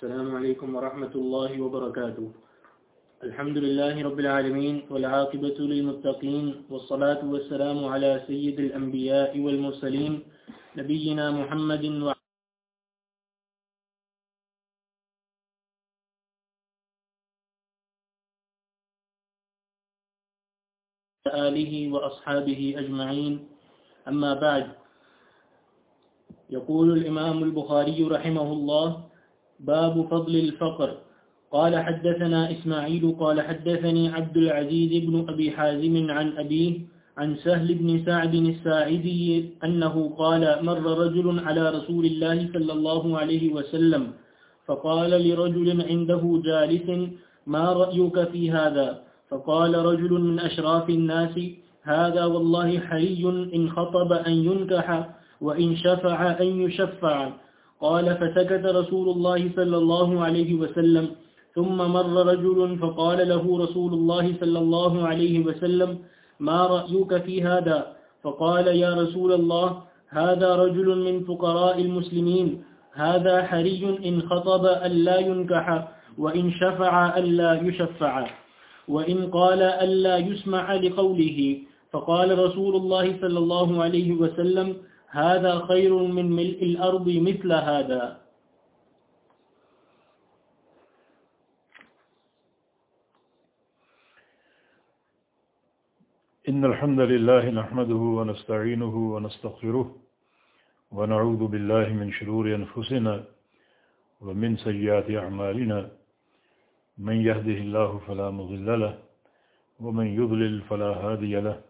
السلام عليكم ورحمة الله وبركاته. الحمد لله رب العالمين والعاقبة للمتقين والصلاة والسلام على سيد الأنبياء والمرسلين نبينا محمد وعلى آله وأصحابه أجمعين. أما بعد، يقول الإمام البخاري رحمه الله باب فضل الفقر. قال حدثنا إسماعيل، قال حدثني عبد العزيز بن أبي حازم عن أبيه، عن سهل بن سعد الساعدي أنه قال مر رجل على رسول الله صلى الله عليه وسلم، فقال لرجل عنده جالس ما رأيك في هذا؟ فقال رجل من أشراف الناس هذا والله حري، إن خطب أن ينكح، وإن شفع أن يشفع. قال فسكت رسول الله صلى الله عليه وسلم، ثم مر رجل فقال له رسول الله صلى الله عليه وسلم، ما رأيك في هذا؟ فقال، يا رسول الله، هذا رجل من فقراء المسلمين، هذا حري إن خطب أن لا ينكح، وإن شفع أن لا يشفع، وإن قال ألا يسمع لقوله. فقال رسول الله صلى الله عليه وسلم هذا خير من ملء الأرض مثل هذا. إن الحمد لله نحمده ونستعينه ونستغفره ونعوذ بالله من شرور أنفسنا ومن سيئات أعمالنا. من يهده الله فلا مضل له، ومن يضلل فلا هادي له.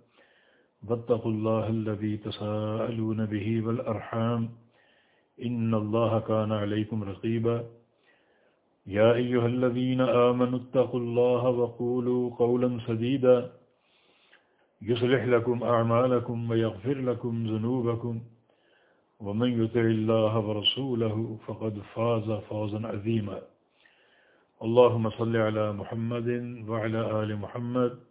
واتقوا الله الذي تساءلون به والأرحام إن الله كان عليكم رقيبا. يا أيها الذين آمنوا اتقوا الله وقولوا قولا سديدا. يصلح لكم أعمالكم ويغفر لكم ذنوبكم. ومن يطع الله ورسوله فقد فاز فوزا عظيما. اللهم صل على محمد وعلى آل محمد.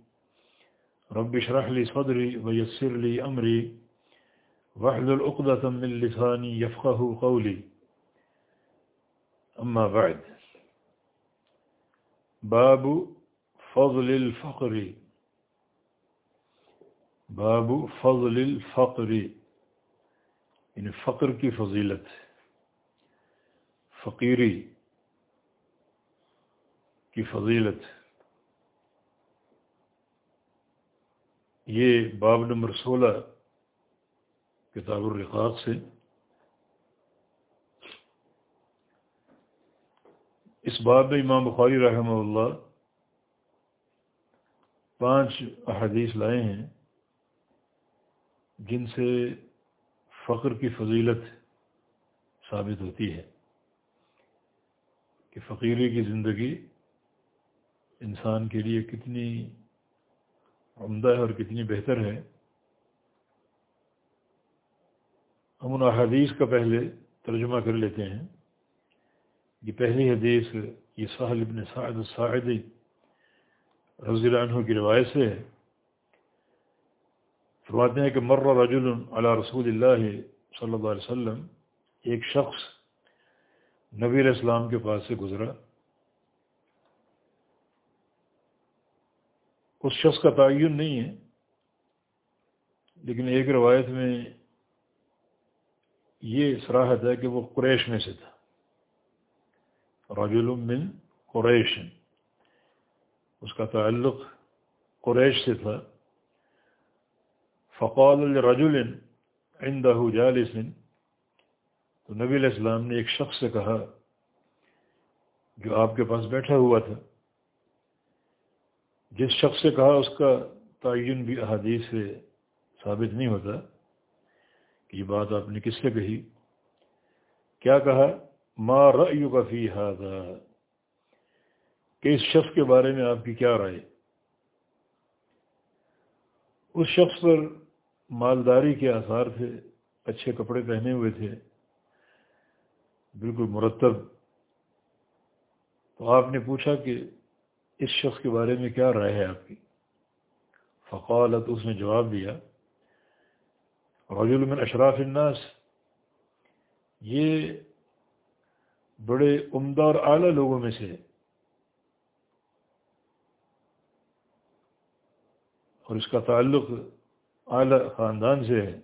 رب اشرح لي صدري ويسر لي أمري. واحلل عقدة من لساني يفقه قولي. أما بعد. باب فضل الفقر. باب فضل الفقر. یعنی فقر کی فضیلت. فقیری کی فضیلت. یہ باب نمبر سولہ کتاب الرقاق سے۔ اس باب میں امام بخاری رحمہ اللہ پانچ احادیث لائے ہیں جن سے فقر کی فضیلت ثابت ہوتی ہے کہ فقیری کی زندگی انسان کے لیے کتنی عمدہ ہے اور کتنی بہتر ہے۔ ہم ان احادیث کا پہلے ترجمہ کر لیتے ہیں۔ یہ پہلی حدیث یہ سہل ابن سعد الساعدی رضی اللہ عنہ کی روایت سے ہے۔ فرماتے ہیں کہ مر رجل علی رسول اللہ صلی اللہ علیہ وسلم، ایک شخص نبی علیہ السلام کے پاس سے گزرا۔ اس شخص کا تعین نہیں ہے، لیکن ایک روایت میں یہ صراحت ہے کہ وہ قریش میں سے تھا۔ رجل من قریش، اس کا تعلق قریش سے تھا۔ فقال الرجل عنده جالس، تو نبی علیہ السلام نے ایک شخص سے کہا جو آپ کے پاس بیٹھا ہوا تھا۔ جس شخص سے کہا اس کا تعین بھی احادیث سے ثابت نہیں ہوتا کہ یہ بات آپ نے کس سے کہی؟ کیا کہا؟ ما رأیو کا فی کہ اس شخص کے بارے میں آپ کی کیا رائے؟ اس شخص پر مالداری کے آثار تھے، اچھے کپڑے پہنے ہوئے تھے، بالکل مرتب۔ تو آپ نے پوچھا کہ اس شخص کے بارے میں کیا رائے ہے آپ کی؟ فقالت، اس نے جواب دیا، رجل من اشراف الناس، یہ بڑے عمدہ اور اعلیٰ لوگوں میں سے اور اس کا تعلق اعلی خاندان سے ہے۔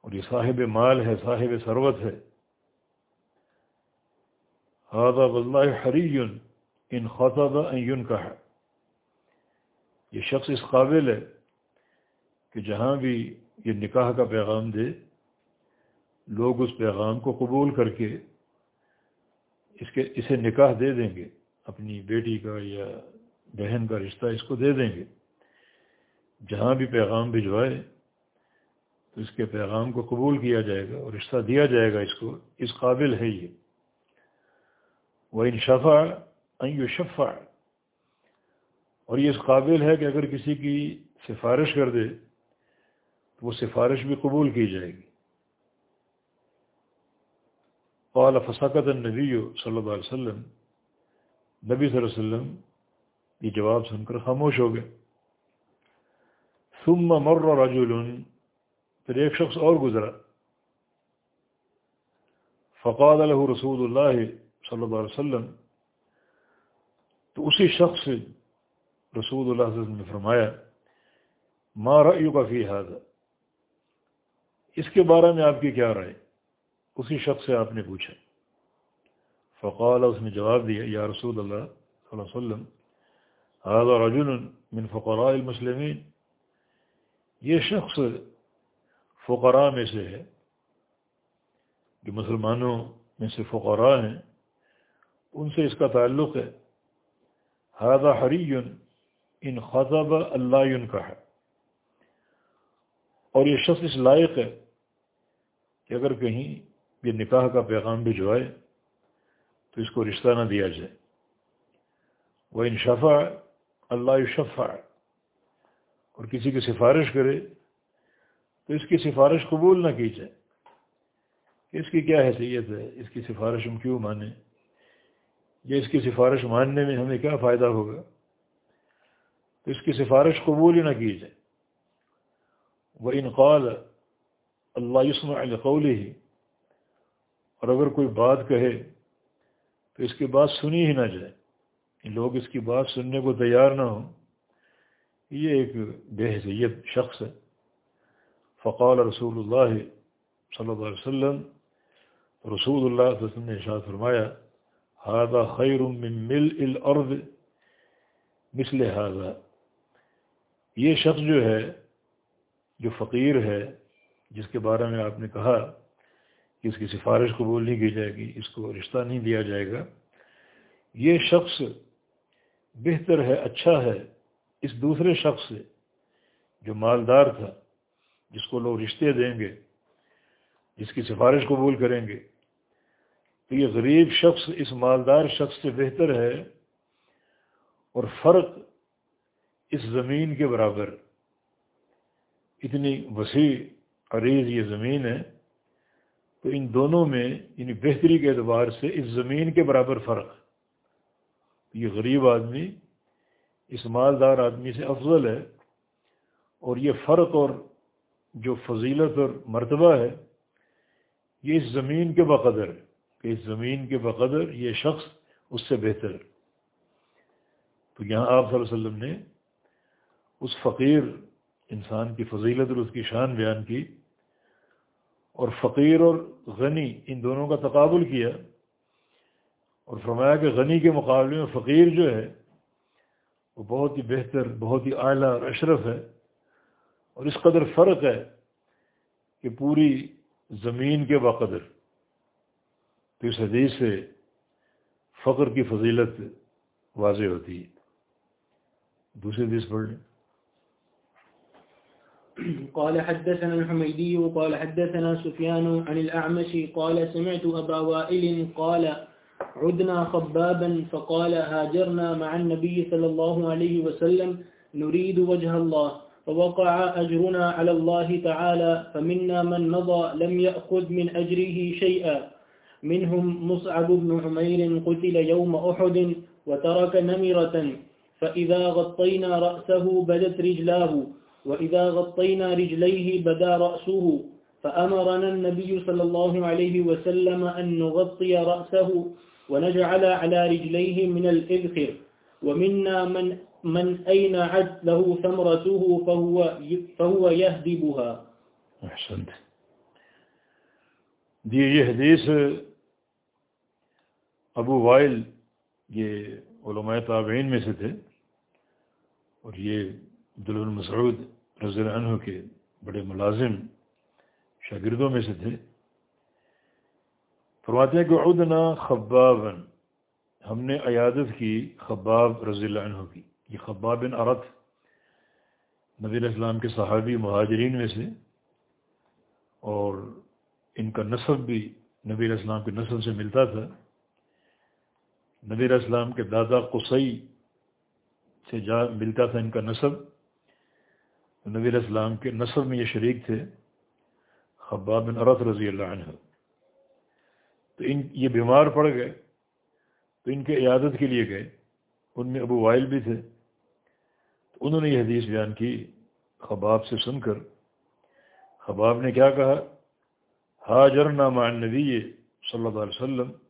اور یہ صاحب مال ہے، صاحب ثروت ہے۔ ہادہ واللہ حری ان خطب ان کا ہے یہ شخص اس قابل ہے کہ جہاں بھی یہ نکاح کا پیغام دے، لوگ اس پیغام کو قبول کر کے اس کے، اسے نکاح دے دیں گے، اپنی بیٹی کا یا بہن کا رشتہ اس کو دے دیں گے۔ جہاں بھی پیغام بھجوائے تو اس کے پیغام کو قبول کیا جائے گا اور رشتہ دیا جائے گا اس کو، اس قابل ہے یہ۔ وہ ان شفا اور یہ اس قابل ہے کہ اگر کسی کی سفارش کر دے، تو وہ سفارش بھی قبول کی جائے گی۔ قال فساقت النبی صلی اللہ علیہ وسلم، نبی صلی اللہ علیہ وسلم یہ جواب سن کر خاموش ہو گئے۔ ثم مر رجل، پھر ایک شخص اور گزرا۔ فقاد له رسول اللہ صلی اللہ علیہ وسلم تو اسی شخص سے رسول اللہ علیہ وسلم نے فرمایا، ما رأیو کا فی حاضر اس کے بارے میں آپ کی کیا رائے؟ اسی شخص سے آپ نے پوچھا۔ فقال، اس نے جواب دیا، یا رسول اللہ صلی اللہ علیہ وسلم هذا رجل من فقراء المسلمین. یہ شخص فقراء میں سے ہے۔ جو مسلمانوں میں سے فقراء ہیں، ان سے اس کا تعلق ہے۔ هذا حری ان خطب اللہ کا ہے اور یہ شخص اس لائق ہے کہ اگر کہیں یہ نکاح کا پیغام بھی جو تو اس کو رشتہ نہ دیا جائے. وہ ان شفا اللہ شفا اور کسی کی سفارش کرے تو اس کی سفارش قبول نہ کی جائے. کہ اس کی کیا حیثیت ہے؟ اس کی سفارش ہم کیوں مانیں؟ یا اس کی سفارش ماننے میں ہمیں کیا فائدہ ہوگا؟ تو اس کی سفارش قبول ہی نہ کی جائے وہ انقال اللہ یسم القول ہی اور اگر کوئی بات کہے تو اس کی بات سنی ہی نہ جائے۔ لوگ اس کی بات سننے کو تیار نہ ہوں۔ یہ ایک بے حیثیت شخص ہے۔ فقال رسول اللہ صلی اللہ علیہ وسلم، رسول اللہ صلی اللہ علیہ وسلم نے اشاعت فرمایا ہادہ خیر من مل الارض مثل ہادہ یہ شخص جو ہے، جو فقیر ہے، جس کے بارے میں آپ نے کہا کہ اس کی سفارش قبول نہیں کی جائے گی، اس کو رشتہ نہیں دیا جائے گا، یہ شخص بہتر ہے اچھا ہے۔ اس دوسرے شخص سے جو مالدار تھا، جس کو لوگ رشتے دیں گے، جس کی سفارش قبول کریں گے تو یہ غریب شخص، اس مالدار شخص سے بہتر ہے اور فرق اس زمین کے برابر۔ اتنی وسیع عریض یہ زمین ہے، تو ان دونوں میں یعنی بہتری کے اعتبار سے اس زمین کے برابر فرق۔ یہ غریب آدمی، اس مالدار آدمی سے افضل ہے اور یہ فرق اور جو فضیلت اور مرتبہ ہے، یہ اس زمین کے بقدر ہے۔ کہ اس زمین کے بقدر یہ شخص اس سے بہتر ہے۔ تو یہاں آپ صلی اللہ علیہ وسلم نے اس فقیر انسان کی فضیلت اور اس کی شان بیان کی اور فقیر اور غنی ان دونوں کا تقابل کیا اور فرمایا کہ غنی کے مقابلے میں فقیر جو ہے وہ بہت ہی بہتر، بہت ہی اعلیٰ اور اشرف ہے اور اس قدر فرق ہے کہ پوری زمین کے بقدر تو اس حدیث سے فقر کی فضیلت واضح ہوتی ہے۔ دوسری حدیث پڑھ لیں۔ قال حدثنا الحميدي وقال حدثنا سفيان عن الأعمش قال سمعت أبا وائل قال عدنا خبابا فقال هاجرنا مع النبي صلى الله عليه وسلم نريد وجه الله فوقع أجرنا على الله تعالى فمنا من مضى لم يأخذ من أجره شيئا منهم مصعب بن عمير قتل يوم أحد وترك نمرة فإذا غطينا رأسه بدت رجلاه وإذا غطينا رجليه بدا رأسه فأمرنا النبي صلى الله عليه وسلم أن نغطي رأسه ونجعل على رجليه من الإذخر ومنا من, من أين عد له ثمرته فهو, فهو يهدبها. أحسنت. دي یہ حدیث ابو وائل یہ علماء تابعین میں سے تھے اور یہ عبدالبن المسعود رضی اللہ عنہ کے بڑے ملازم شاگردوں میں سے تھے۔ فرماتے ہیں کہ عدنا خبابن ہم نے عیادت کی خباب رضی اللہ عنہ کی۔ یہ خباب بن عرت، نبی علیہ السلام کے صحابی مہاجرین میں سے اور ان کا نصب بھی نبی علیہ السلام کے نسل سے ملتا تھا۔ نبی علیہ السلام کے دادا قصی سے جا ملتا تھا ان کا نصب۔ نبی علیہ السلام کے نصب میں یہ شریک تھے۔ خباب بن عرت رضی اللہ عنہ۔ تو ان یہ بیمار پڑ گئے۔ تو ان کے عیادت کے لیے گئے۔ ان میں ابو وائل بھی تھے۔ تو انہوں نے یہ حدیث بیان کی خباب سے سن کر۔ خباب نے کیا کہا؟ حاجر نامہ نبی صلی اللہ علیہ وسلم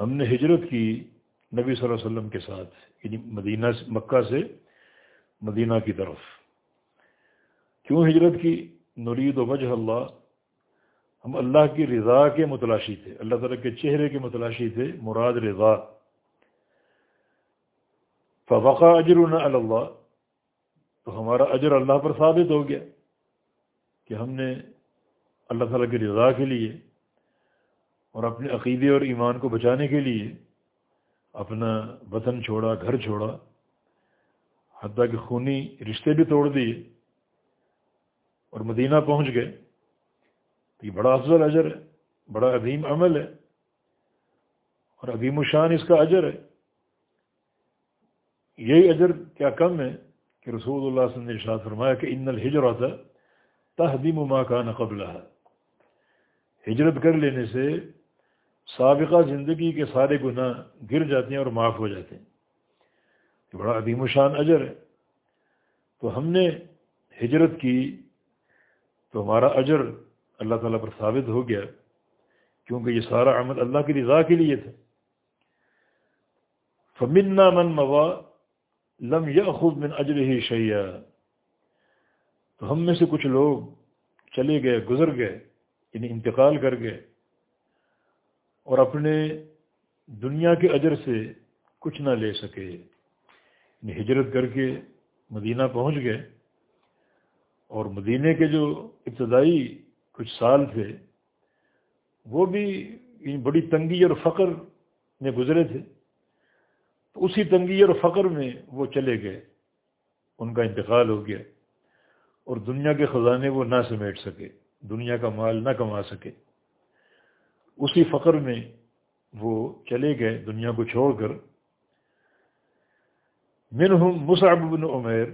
ہم نے ہجرت کی نبی صلی اللہ علیہ وسلم کے ساتھ یعنی مدینہ مکہ سے مدینہ کی طرف۔ کیوں ہجرت کی؟ نرید و وجہ اللہ۔ ہم اللہ کی رضا کے متلاشی تھے، اللہ تعالیٰ کے چہرے کے متلاشی تھے، مراد رضا۔ فوقا اجر اللہ۔ تو ہمارا اجر اللہ پر ثابت ہو گیا کہ ہم نے اللہ تعالیٰ کی رضا کے لیے اور اپنے عقیدے اور ایمان کو بچانے کے لیے اپنا وطن چھوڑا، گھر چھوڑا، حتیٰ کہ خونی رشتے بھی توڑ دیے اور مدینہ پہنچ گئے۔ تو یہ بڑا افضل اجر ہے، بڑا عظیم عمل ہے اور عظیم الشان اس کا اجر ہے۔ یہی اجر کیا کم ہے کہ رسول اللہ صلی اللہ علیہ وسلم نے فرمایا کہ ان الحجر ہوتا تحدیم ما کا نقبلہ ہے ہجرت کر لینے سے سابقہ زندگی کے سارے گناہ گر جاتے ہیں اور معاف ہو جاتے ہیں۔ یہ بڑا عظیم و شان اجر ہے۔ تو ہم نے ہجرت کی تو ہمارا اجر اللہ تعالیٰ پر ثابت ہو گیا، کیونکہ یہ سارا عمل اللہ کی رضا کے لیے تھا۔ فمنا من موا لم یا خود من اجر ہی شیا تو ہم میں سے کچھ لوگ چلے گئے، گزر گئے یعنی انتقال کر گئے۔ اور اپنے دنیا کے اجر سے کچھ نہ لے سکے۔ یعنی ہجرت کر کے مدینہ پہنچ گئے اور مدینہ کے جو ابتدائی کچھ سال تھے، وہ بھی یعنی بڑی تنگی اور فقر میں گزرے تھے۔ تو اسی تنگی اور فقر میں وہ چلے گئے۔ ان کا انتقال ہو گیا اور دنیا کے خزانے وہ نہ سمیٹ سکے، دنیا کا مال نہ کما سکے۔ اسی فقر میں وہ چلے گئے دنیا کو چھوڑ کر۔ منہم مصعب بن عمیر،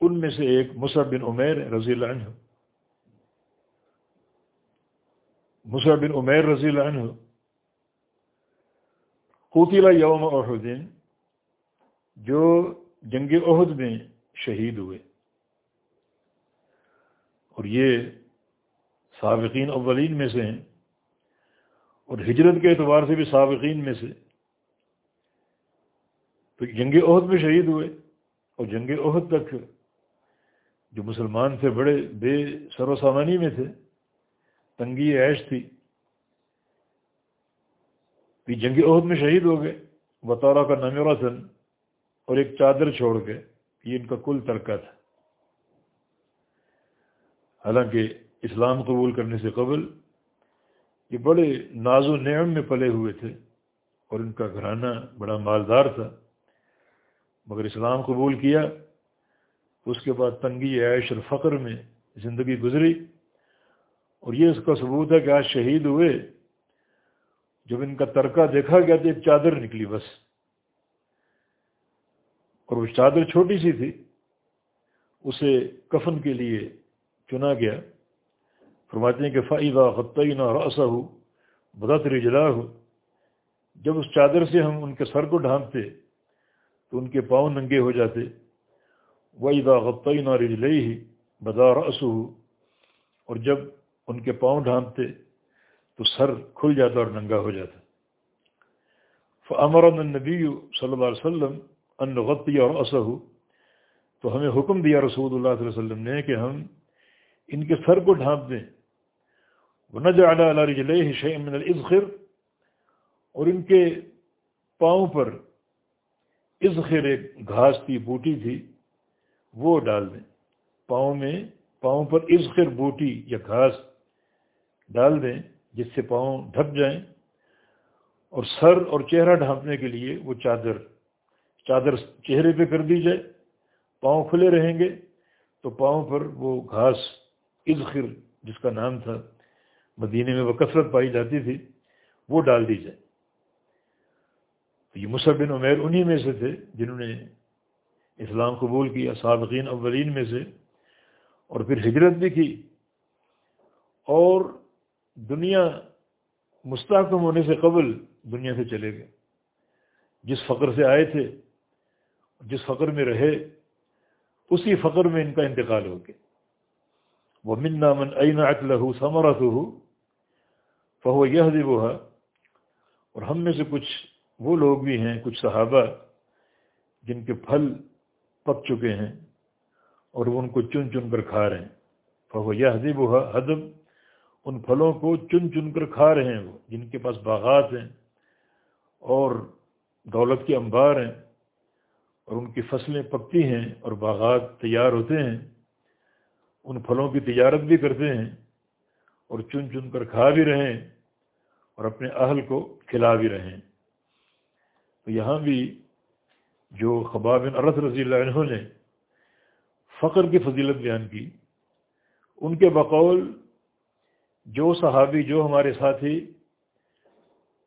ان میں سے ایک مصعب بن عمیر رضی اللہ عنہ۔ مصعب بن عمیر رضی اللہ عنہ۔ قوتیلا یوم احدین جو جنگ عہد میں شہید ہوئے۔ اور یہ سابقین اولین میں سے ہیں۔ اور ہجرت کے اعتبار سے بھی سابقین میں سے۔ تو جنگ عہد میں شہید ہوئے اور جنگ عہد تک جو مسلمان تھے، بڑے بے سر و سامانی میں تھے، تنگی عیش تھی۔ بھی جنگ عہد میں شہید ہو گئے۔ بطورہ کا نام رسن اور ایک چادر چھوڑ کے یہ ان کا کل ترکہ تھا۔ حالانکہ اسلام قبول کرنے سے قبل یہ بڑے ناز و نعم میں پلے ہوئے تھے اور ان کا گھرانہ بڑا مالدار تھا۔ مگر اسلام قبول کیا۔ اس کے بعد تنگی، عیش اور فقر میں زندگی گزری اور یہ اس کا ثبوت ہے کہ آج شہید ہوئے۔ جب ان کا ترکہ دیکھا گیا تو ایک چادر نکلی بس۔ اور وہ چادر چھوٹی سی تھی۔ اسے کفن کے لیے چنا گیا۔ فرماتے ہیں کہ فائدہ خطعین اور اصح ہو بدتر اجلا ہو جب اس چادر سے ہم ان کے سر کو ڈھانپتے، تو ان کے پاؤں ننگے ہو جاتے۔ وحیدہ غطعین اور اجلئی ہی بدار اصو اور جب ان کے پاؤں ڈھانپتے، تو سر کھل جاتا اور ننگا ہو جاتا۔ فمر النبی صلی اللہ علیہ وسلم ان غطی اور اصح تو ہمیں حکم دیا رسول اللہ صلی اللہ علیہ وسلم نے کہ ہم ان کے سر کو ڈھانپ دیں۔ وہ نہ جانا اللہ رجلح شعمن الزخر اور ان کے پاؤں پر ازخر ایک گھاس کی بوٹی تھی، وہ ڈال دیں۔ پاؤں میں، پاؤں پر ازخر بوٹی یا گھاس ڈال دیں، جس سے پاؤں ڈھک جائیں۔ اور سر اور چہرہ ڈھانپنے کے لیے وہ چادر چادر چہرے پہ کر دی جائے۔ پاؤں کھلے رہیں گے تو پاؤں پر وہ گھاس ازخر جس کا نام تھا مدینے میں وہ کثرت پائی جاتی تھی، وہ ڈال دی جائے۔ یہ مصحف بن عمیر انہی میں سے تھے جنہوں نے اسلام قبول کیا، سابقین اولین میں سے، اور پھر ہجرت بھی کی۔ اور دنیا مستحکم ہونے سے قبل دنیا سے چلے گئے۔ جس فقر سے آئے تھے، جس فقر میں رہے، اسی فقر میں ان کا انتقال ہو گیا۔ وہ من نامن عین اطلح ثمرت ہو فہو یہ اور ہم میں سے کچھ وہ لوگ بھی ہیں، کچھ صحابہ جن کے پھل پک چکے ہیں اور وہ ان کو چن چن کر کھا رہے ہیں۔ فہو یہ حضیب حدم، ان پھلوں کو چن چن کر کھا رہے ہیں وہ، جن کے پاس باغات ہیں اور دولت کے انبار ہیں اور ان کی فصلیں پکتی ہیں اور باغات تیار ہوتے ہیں۔ ان پھلوں کی تجارت بھی کرتے ہیں اور چن چن کر کھا بھی رہے ہیں۔ اور اپنے اہل کو کھلا بھی رہے ہیں تو یہاں بھی جو خباب عرص رضی اللہ عنہ نے فقر کی فضیلت بیان کی، ان کے بقول جو صحابی جو ہمارے ساتھی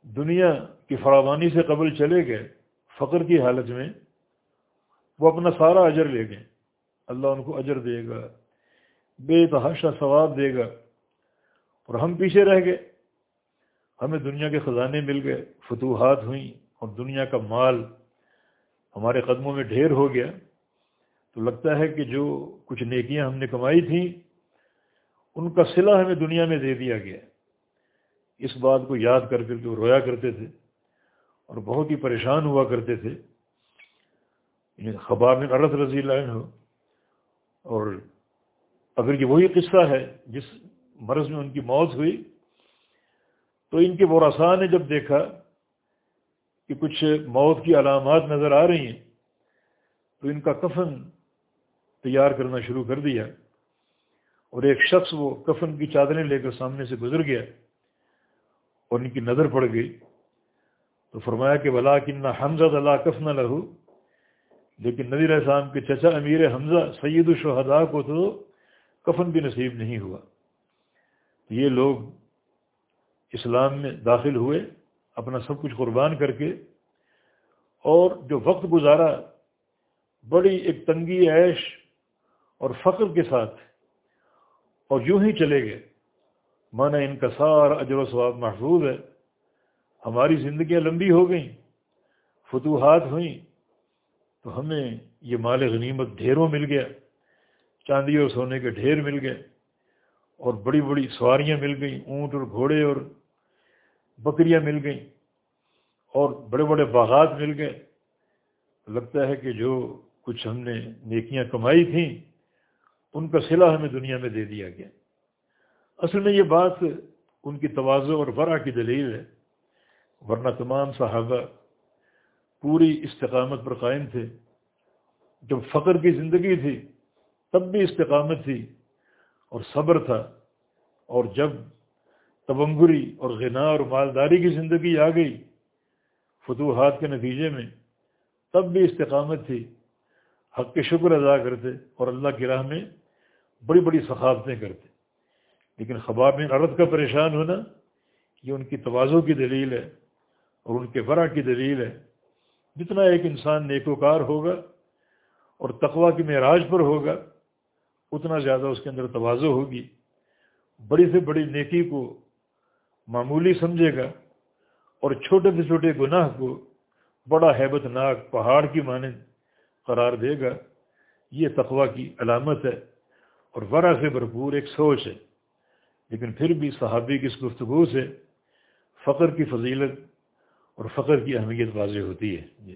دنیا کی فراوانی سے قبل چلے گئے فقر کی حالت میں، وہ اپنا سارا اجر لے گئے۔ اللہ ان کو اجر دے گا، بے تحاشا ثواب دے گا اور ہم پیچھے رہ گئے۔ ہمیں دنیا کے خزانے مل گئے، فتوحات ہوئیں، اور دنیا کا مال ہمارے قدموں میں ڈھیر ہو گیا۔ تو لگتا ہے کہ جو کچھ نیکیاں ہم نے کمائی تھیں، ان کا صلہ ہمیں دنیا میں دے دیا گیا۔ اس بات کو یاد کر کر کے وہ رویا کرتے تھے، اور بہت ہی پریشان ہوا کرتے تھے یعنی خباب میں عرت رضی اللہ عنہ۔ اور اگر یہ وہی قصہ ہے جس مرض میں ان کی موت ہوئی تو ان کے ورثاء نے جب دیکھا کہ کچھ موت کی علامات نظر آ رہی ہیں، تو ان کا کفن تیار کرنا شروع کر دیا اور ایک شخص وہ کفن کی چادریں لے کر سامنے سے گزر گیا اور ان کی نظر پڑ گئی۔ تو فرمایا کہ بلا کنہ حمزہ اللہ کف نہ لہو، لیکن نظیر السلام کے چچا امیر حمزہ سید الشہدا کو تو کفن بھی نصیب نہیں ہوا۔ یہ لوگ اسلام میں داخل ہوئے، اپنا سب کچھ قربان کر کے، اور جو وقت گزارا، بڑی ایک تنگی، عیش اور فخر کے ساتھ، اور یوں ہی چلے گئے۔ مانا ان کا سارا اجر و ثواب محفوظ ہے۔ ہماری زندگیاں لمبی ہو گئیں، فتوحات ہوئیں، تو ہمیں یہ مال غنیمت ڈھیروں مل گیا، چاندی اور سونے کے ڈھیر مل گئے۔ اور بڑی بڑی سواریاں مل گئیں، اونٹ اور گھوڑے اور بکریاں مل گئیں اور بڑے بڑے باغات مل گئے۔ لگتا ہے کہ جو کچھ ہم نے نیکیاں کمائی تھیں، ان کا صلہ ہمیں دنیا میں دے دیا گیا۔ اصل میں یہ بات ان کی توازو اور ورا کی دلیل ہے، ورنہ تمام صحابہ پوری استقامت پر قائم تھے۔ جب فقر کی زندگی تھی، تب بھی استقامت تھی۔ اور صبر تھا اور جب تبنگری اور غنا اور مالداری کی زندگی آ گئی فتوحات کے نتیجے میں، تب بھی استقامت تھی۔ حق کے شکر ادا کرتے اور اللہ کی راہ میں بڑی بڑی ثقافتیں کرتے۔ لیکن خواب میں عرت کا پریشان ہونا یہ ان کی توازوں کی دلیل ہے اور ان کے ورا کی دلیل ہے۔ جتنا ایک انسان نیکوکار ہوگا اور تقوا کی معراج پر ہوگا اتنا زیادہ اس کے اندر توازو ہوگی۔ بڑی سے بڑی نیکی کو معمولی سمجھے گا اور چھوٹے سے چھوٹے گناہ کو بڑا حیبت ناک پہاڑ کی مانند قرار دے گا۔ یہ تقوا کی علامت ہے اور ورا سے بھرپور ایک سوچ ہے۔ لیکن پھر بھی صحابی کی اس گفتگو سے فقر کی فضیلت اور فقر کی اہمیت واضح ہوتی ہے۔ جی۔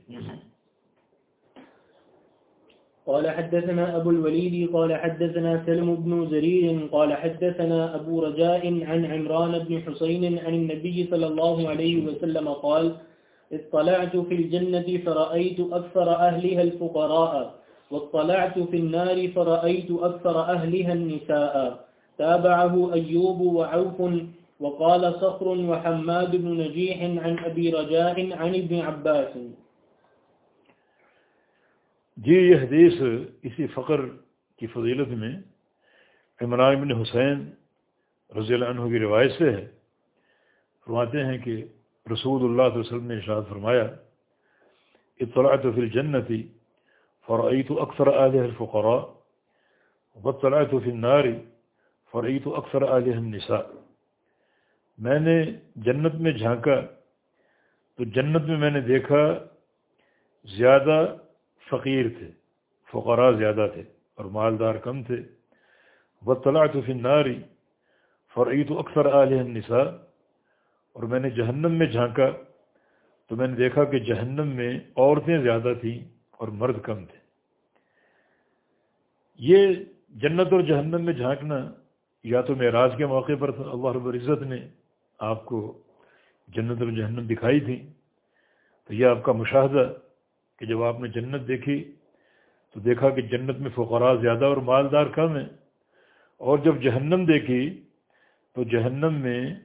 قال حدثنا أبو الوليد، قال حدثنا سلم بن زرير، قال حدثنا أبو رجاء عن عمران بن حسين عن النبي صلى الله عليه وسلم قال اطلعت في الجنة فرأيت أكثر أهلها الفقراء، واطلعت في النار فرأيت أكثر أهلها النساء. تابعه أيوب وعوف، وقال صخر وحماد بن نجيح عن أبي رجاء عن ابن عباس. جی یہ حدیث اسی فقر کی فضیلت میں عمران بن حسین رضی اللہ عنہ کی روایت سے ہے۔ فرماتے ہیں کہ رسول اللہ علیہ وسلم نے ارشاد فرمایا اطلاعت فی الجنتی فرعیت اکثر آلہ الفقراء واطلعت فی النار فرعیت اکثر آلہ النساء۔ میں نے جنت میں جھانکا تو جنت میں میں نے دیکھا زیادہ فقیر تھے، فقراء زیادہ تھے اور مالدار کم تھے۔ و طلاع تو فناری فرعیت و اکثر علیہ النساء۔ اور میں نے جہنم میں جھانکا، تو میں نے دیکھا کہ جہنم میں عورتیں زیادہ تھیں اور مرد کم تھے۔ یہ جنت اور جہنم میں جھانکنا یا تو معراج کے موقع پر تھا۔ اللہ رب العزت نے آپ کو جنت اور جہنم دکھائی تھی تو یہ آپ کا مشاہدہ کہ جب آپ نے جنت دیکھی تو دیکھا کہ جنت میں فقراء زیادہ اور مالدار کم ہیں۔ اور جب جہنم دیکھی تو جہنم میں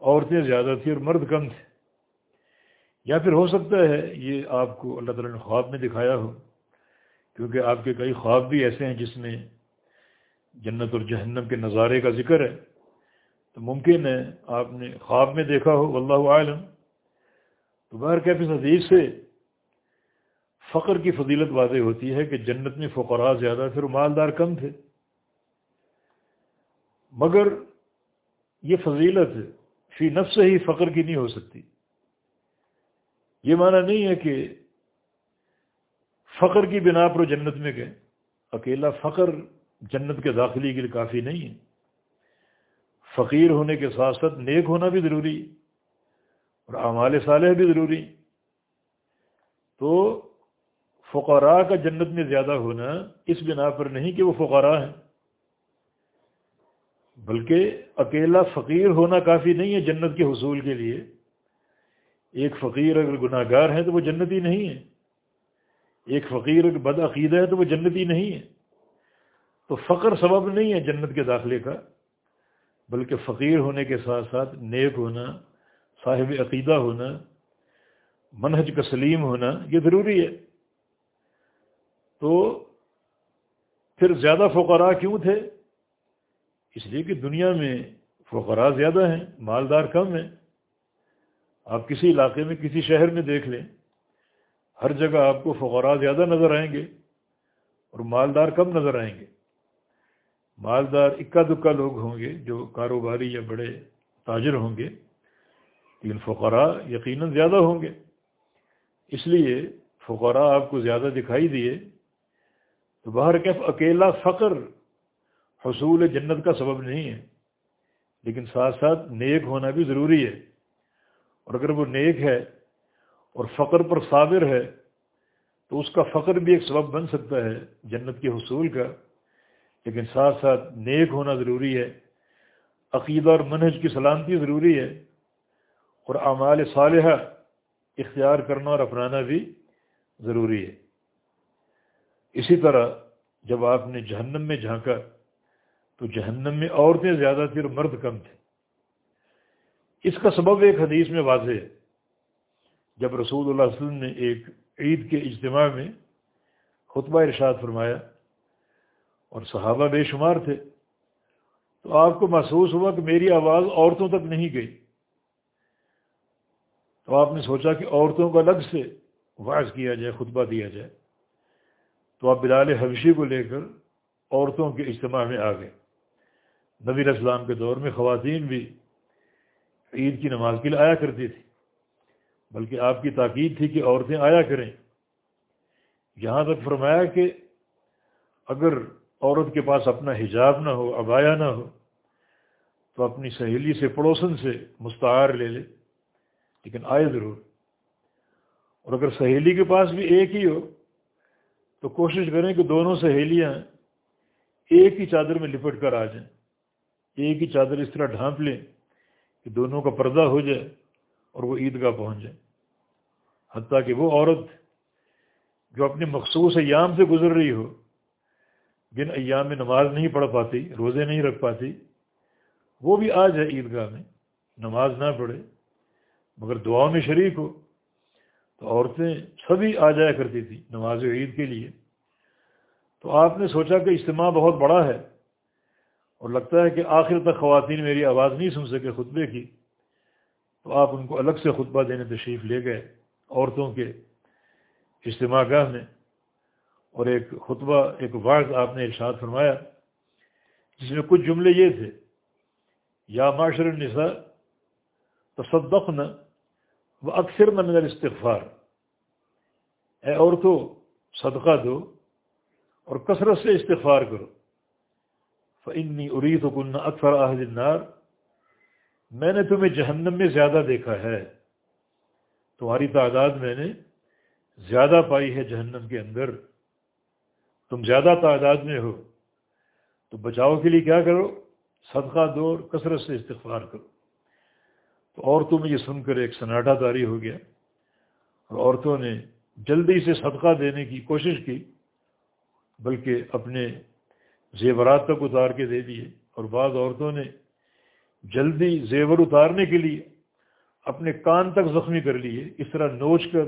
عورتیں زیادہ تھیں اور مرد کم تھے۔ یا پھر ہو سکتا ہے یہ آپ کو اللہ تعالیٰ نے خواب میں دکھایا ہو، کیونکہ آپ کے کئی خواب بھی ایسے ہیں جس میں جنت اور جہنم کے نظارے کا ذکر ہے۔ تو ممکن ہے آپ نے خواب میں دیکھا ہو، واللہ عالم تو باہر کیا پھر حدیث سے فقر کی فضیلت واضح ہوتی ہے کہ جنت میں فقراء زیادہ تھے اور مالدار کم تھے۔ مگر یہ فضیلت فی نفس ہی فقر کی نہیں ہو سکتی۔ یہ معنی نہیں ہے کہ فقر کی بنا پر جنت میں گئے۔ اکیلا فقر جنت کے داخلی کے لیے کافی نہیں ہے۔ فقیر ہونے کے ساتھ ساتھ نیک ہونا بھی ضروری اور اعمال صالح بھی ضروری تو فقراء کا جنت میں زیادہ ہونا اس بنا پر نہیں کہ وہ فقراء ہیں۔ بلکہ اکیلا فقیر ہونا کافی نہیں ہے جنت کے حصول کے لیے۔ ایک فقیر اگر گناہ گار ہے تو وہ جنتی نہیں ہے ایک فقیر اگر بد عقیدہ ہے تو وہ جنتی نہیں ہے تو فقر سبب نہیں ہے جنت کے داخلے کا۔ بلکہ فقیر ہونے کے ساتھ ساتھ نیک ہونا، صاحب عقیدہ ہونا، منہج کا سلیم ہونا یہ ضروری ہے۔ تو پھر زیادہ فقراء کیوں تھے؟ اس لیے کہ دنیا میں فقراء زیادہ ہیں، مالدار کم ہیں۔ آپ کسی علاقے میں کسی شہر میں دیکھ لیں، ہر جگہ آپ کو فقراء زیادہ نظر آئیں گے اور مالدار کم نظر آئیں گے۔ مالدار اکا دکا لوگ ہوں گے جو کاروباری یا بڑے تاجر ہوں گے، لیکن فقراء یقیناً زیادہ ہوں گے۔ اس لیے فقراء آپ کو زیادہ دکھائی دیے تو باہر کیف اکیلا فقر حصول جنت کا سبب نہیں ہے، لیکن ساتھ ساتھ نیک ہونا بھی ضروری ہے۔ اور اگر وہ نیک ہے اور فقر پر صابر ہے، تو اس کا فقر بھی ایک سبب بن سکتا ہے جنت کے حصول کا۔ لیکن ساتھ ساتھ نیک ہونا ضروری ہے، عقیدہ اور منہج کی سلامتی ضروری ہے۔ اور اعمال صالحہ اختیار کرنا اور اپنانا بھی ضروری ہے۔ اسی طرح جب آپ نے جہنم میں جھانکا تو جہنم میں عورتیں زیادہ تھیں اور مرد کم تھے۔ اس کا سبب ایک حدیث میں واضح ہے۔ جب رسول اللہ علیہ وسلم نے ایک عید کے اجتماع میں خطبہ ارشاد فرمایا اور صحابہ بے شمار تھے تو آپ کو محسوس ہوا کہ میری آواز عورتوں تک نہیں گئی۔ تو آپ نے سوچا کہ عورتوں کو الگ سے واضح کیا جائے، خطبہ دیا جائے۔ تو آپ بلال حبشی کو لے کر عورتوں کے اجتماع میں آ گئے۔ نبی اسلام کے دور میں خواتین بھی عید کی نماز کے لیے آیا کرتی تھی، بلکہ آپ کی تاکید تھی کہ عورتیں آیا کریں۔ یہاں تک فرمایا کہ اگر عورت کے پاس اپنا حجاب نہ ہو، ابایا نہ ہو، تو اپنی سہیلی سے پڑوسن سے مستعار لے لے، لیکن آئے ضرور۔ اور اگر سہیلی کے پاس بھی ایک ہی ہو تو کوشش کریں کہ دونوں سہیلیاں ایک ہی چادر میں لپٹ کر آ جائیں۔ ایک ہی چادر اس طرح ڈھانپ لیں کہ دونوں کا پردہ ہو جائے اور وہ عیدگاہ پہنچ جائے حتیٰ کہ وہ عورت جو اپنے مخصوص ایام سے گزر رہی ہو جن ایام میں نماز نہیں پڑھ پاتی، روزے نہیں رکھ پاتی، وہ بھی آ جائے عیدگاہ میں۔ نماز نہ پڑھے، مگر دعاؤں میں شریک ہو۔ تو عورتیں سبھی آ جایا کرتی تھی نماز عید کے لیے۔ تو آپ نے سوچا کہ اجتماع بہت بڑا ہے اور لگتا ہے کہ آخر تک خواتین میری آواز نہیں سن سکے خطبے کی، تو آپ ان کو الگ سے خطبہ دینے تشریف لے گئے عورتوں کے اجتماع گاہ میں۔ اور ایک خطبہ، ایک واضح آپ نے ارشاد فرمایا، جس میں کچھ جملے یہ تھے، یا معاشر النساء تصدقن وہ اکثر نہ من استغفار اے عورتوں صدقہ دو اور کثرت سے استغفار کرو. فنی اری تو کن اکثر احد النار. میں نے تمہیں جہنم میں زیادہ دیکھا ہے. تمہاری تعداد میں نے زیادہ پائی ہے جہنم کے اندر. تم زیادہ تعداد میں ہو. تو بچاؤ کے لیے کیا کرو؟ صدقہ دو اور کثرت سے استغفار کرو. تو عورتوں میں یہ سن کر ایک سناٹا داری ہو گیا اور عورتوں نے جلدی سے صدقہ دینے کی کوشش کی، بلکہ اپنے زیورات تک اتار کے دے دیے اور بعض عورتوں نے جلدی زیور اتارنے کے لیے اپنے کان تک زخمی کر لیے۔ اس طرح نوچ کر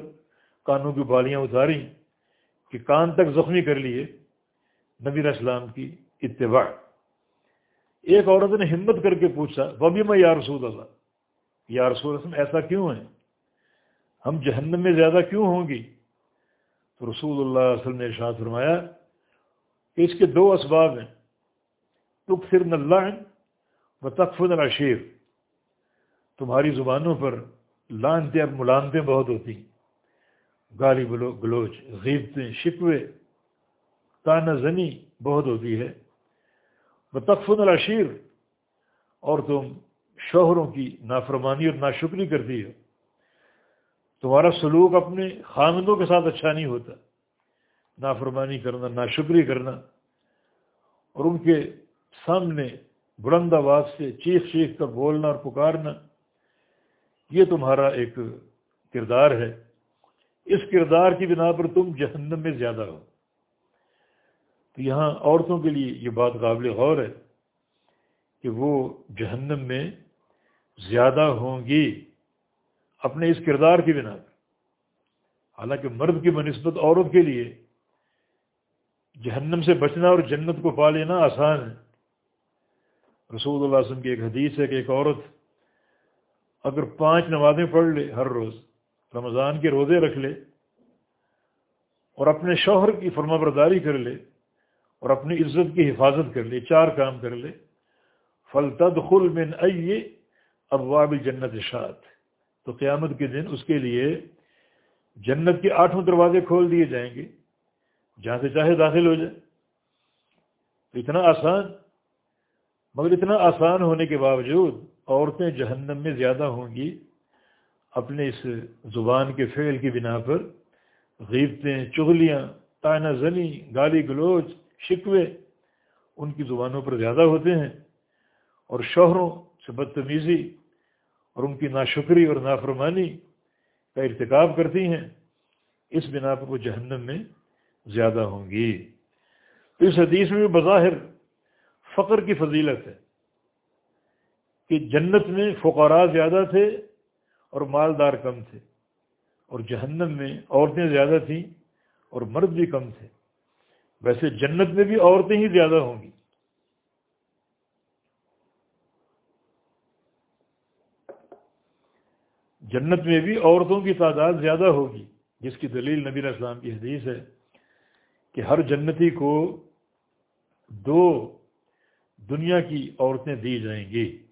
کانوں کی بالیاں اتاری کہ کان تک زخمی کر لیے۔ نبی اسلام کی اتباع۔ ایک عورت نے ہمت کر کے پوچھا وہ بھی میں یا رسول اللہ؟ یا رسول اللہ ایسا کیوں ہے ہم جہنم میں زیادہ کیوں ہوں گی تو رسول اللہ علیہ وسلم نے ارشاد فرمایا کہ اس کے دو اسباب ہیں۔ تک پھر و تقفن العشیر۔ تمہاری زبانوں پر لانتے اور ملانتیں بہت ہوتی گالی بلو، گلوچ، غیبتیں، شکوے تانہ زنی بہت ہوتی ہے۔ وہ تقفن العشیر، اور تم شوہروں کی نافرمانی اور ناشکری کرتی ہو تمہارا سلوک اپنے خامدوں کے ساتھ اچھا نہیں ہوتا۔ نافرمانی کرنا، ناشکری کرنا اور ان کے سامنے بلند آواز سے چیخ چیخ کر بولنا اور پکارنا، یہ تمہارا ایک کردار ہے۔ اس کردار کی بنا پر تم جہنم میں زیادہ ہو۔ تو یہاں عورتوں کے لیے یہ بات قابل غور ہے کہ وہ جہنم میں زیادہ ہوں گی اپنے اس کردار کی بنا پر۔ حالانکہ مرد کی بنسبت عورت کے لیے جہنم سے بچنا اور جنت کو پا لینا آسان ہے۔ رسول اللہ علیہ وسلم کی ایک حدیث ہے کہ ایک عورت اگر پانچ نمازیں پڑھ لے ہر روز، رمضان کے روزے رکھ لے اور اپنے شوہر کی فرما برداری کر لے اور اپنی عزت کی حفاظت کر لے، چار کام کر لے۔ فلتد خل من ائی ابواب جنت اشاعت۔ تو قیامت کے دن اس کے لیے جنت کے آٹھوں دروازے کھول دیے جائیں گے، جہاں سے چاہے داخل ہو جائے۔ اتنا آسان، مگر اتنا آسان ہونے کے باوجود عورتیں جہنم میں زیادہ ہوں گی۔ اپنے اس زبان کے فعل کی بنا پر غیبتیں، چغلیاں تائنا زنی، گالی گلوچ، شکوے، ان کی زبانوں پر زیادہ ہوتے ہیں۔ اور شوہروں سے بدتمیزی اور ان کی ناشکری اور نافرمانی کا ارتکاب کرتی ہیں، اس بنا پر وہ جہنم میں زیادہ ہوں گی۔ تو اس حدیث میں بھی بظاہر فقر کی فضیلت ہے کہ جنت میں فقراء زیادہ تھے اور مالدار کم تھے، اور جہنم میں عورتیں زیادہ تھیں اور مرد بھی کم تھے۔ ویسے جنت میں بھی عورتیں ہی زیادہ ہوں گی۔ جنت میں بھی عورتوں کی تعداد زیادہ ہوگی، جس کی دلیل نبی اسلام کی حدیث ہے کہ ہر جنتی کو دو دنیا کی عورتیں دی جائیں گی۔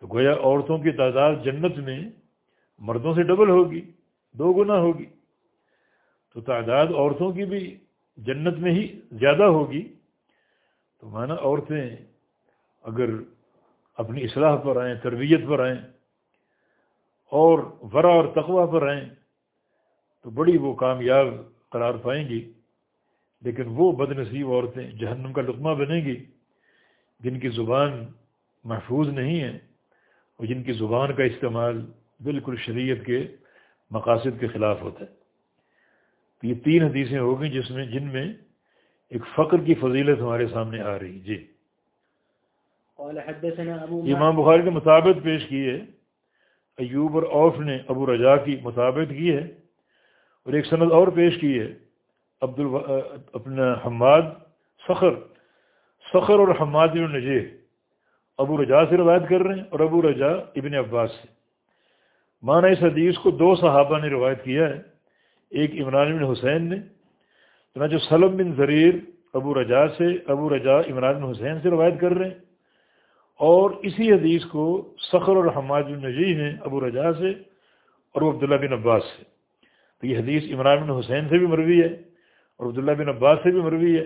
تو گویا عورتوں کی تعداد جنت میں مردوں سے ڈبل ہوگی، دو گنا ہوگی۔ تو تعداد عورتوں کی بھی جنت میں ہی زیادہ ہوگی۔ تو مانا عورتیں اگر اپنی اصلاح پر آئیں، تربیت پر آئیں اور ورا اور تقوا پر آئیں تو بڑی وہ کامیاب قرار پائیں گی۔ لیکن وہ بد نصیب عورتیں جہنم کا لقمہ بنیں گی جن کی زبان محفوظ نہیں ہے اور جن کی زبان کا استعمال بالکل شریعت کے مقاصد کے خلاف ہوتا ہے۔ تو یہ تین حدیثیں ہو گئیں جس میں جن میں ایک فقر کی فضیلت ہمارے سامنے آ رہی۔ جی۔ امام بخاری کے مطابق پیش کی ہے۔ ایوب اور اوف نے ابو رجا کی مطابق کی ہے اور ایک سند اور پیش کی ہے۔ عبد اپنا حماد سخر سخر اور حماد النجی ابو رجا سے روایت کر رہے ہیں اور ابو رجا ابن عباس سے۔ مانا اس حدیث کو دو صحابہ نے روایت کیا ہے۔ ایک عمران بن حسین نے، چنانچہ سلم بن ضریر ابو رجا سے، ابو رجا عمران بن حسین سے روایت کر رہے ہیں۔ اور اسی حدیث کو سخر اور حماد النجی ہیں، ابو رجا سے اور وہ عبداللہ بن عباس سے۔ تو یہ حدیث عمران بن حسین سے بھی مروی ہے اور عبداللہ بن عباس سے بھی مروی ہے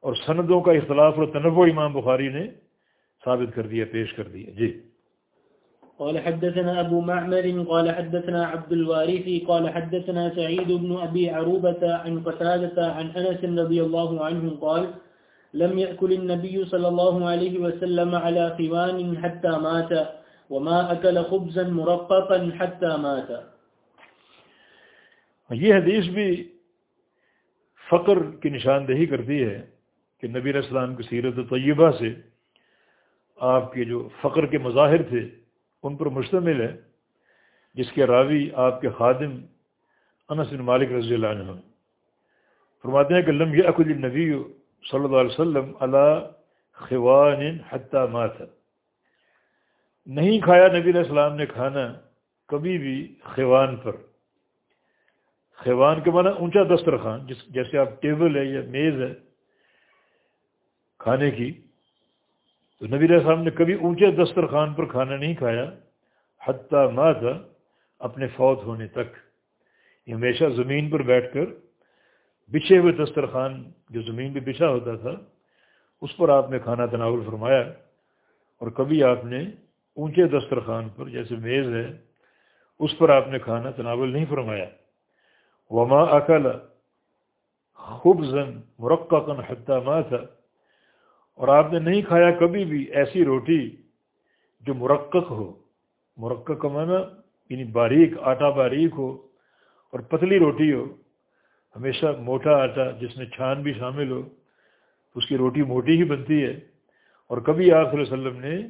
اور سندوں کا اختلاف اور تنوع امام بخاری نے ثابت کر دیا، پیش کر دیا۔ جی۔ قال حدثنا أبو معمر، قال حدثنا عبد الوارث، قال حدثنا سعيد بن أبي عروبة عن قتادة عن أنس رضي الله عنه قال لم يأكل النبي صلى الله عليه وسلم على خوان حتى مات، وما أكل خبزا مرققا حتى مات. یہ حدیث بھی فقر کی نشاندہی کرتی ہے کہ نبی علیہ السلام کی سیرت طیبہ سے آپ کے جو فقر کے مظاہر تھے، ان پر مشتمل ہے، جس کے راوی آپ کے خادم انس بن مالک رضی اللہ عنہ فرماتے ہیں کہ لم یأکل النبی صلی اللہ علیہ وسلم علی خوان حتی مات۔ نہیں کھایا نبی علیہ السلام نے کھانا کبھی بھی خوان پر۔ خیوان کے معنی اونچا دسترخوان، جس جیسے آپ ٹیبل ہے یا میز ہے کھانے کی، تو نبی علیہ السلام نے کبھی اونچے دسترخوان پر کھانا نہیں کھایا، حتیٰ مات اپنے فوت ہونے تک۔ ہمیشہ زمین پر بیٹھ کر بچھے ہوئے دسترخوان جو زمین پہ بچھا ہوتا تھا، اس پر آپ نے کھانا تناول فرمایا اور کبھی آپ نے اونچے دسترخوان پر، جیسے میز ہے، اس پر آپ نے کھانا تناول نہیں فرمایا۔ وما اکل خوب زن مرکن حتیٰ ماں تھا اور آپ نے نہیں کھایا کبھی بھی ایسی روٹی جو مرکک ہو۔ مرکک کا معنی یعنی باریک، آٹا باریک ہو اور پتلی روٹی ہو۔ ہمیشہ موٹا آٹا جس میں چھان بھی شامل ہو، اس کی روٹی موٹی ہی بنتی ہے۔ اور کبھی آپ صلی اللہ علیہ وسلم نے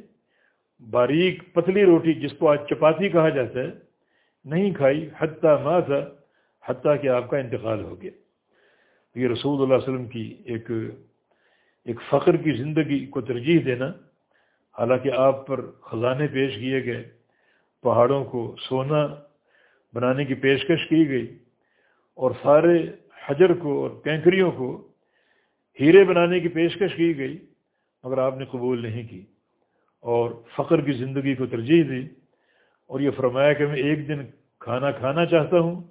باریک پتلی روٹی جس کو آج چپاتی کہا جاتا ہے، نہیں کھائی، حتیٰ ماں تھا حتیٰ کہ آپ کا انتقال ہو گیا۔ یہ رسول اللہ علیہ وسلم کی ایک ایک فخر کی زندگی کو ترجیح دینا، حالانکہ آپ پر خزانے پیش کیے گئے، پہاڑوں کو سونا بنانے کی پیشکش کی گئی اور سارے حجر کو اور کینکریوں کو ہیرے بنانے کی پیشکش کی گئی، مگر آپ نے قبول نہیں کی۔ اور فخر کی زندگی کو ترجیح دی۔ اور یہ فرمایا کہ میں ایک دن کھانا کھانا چاہتا ہوں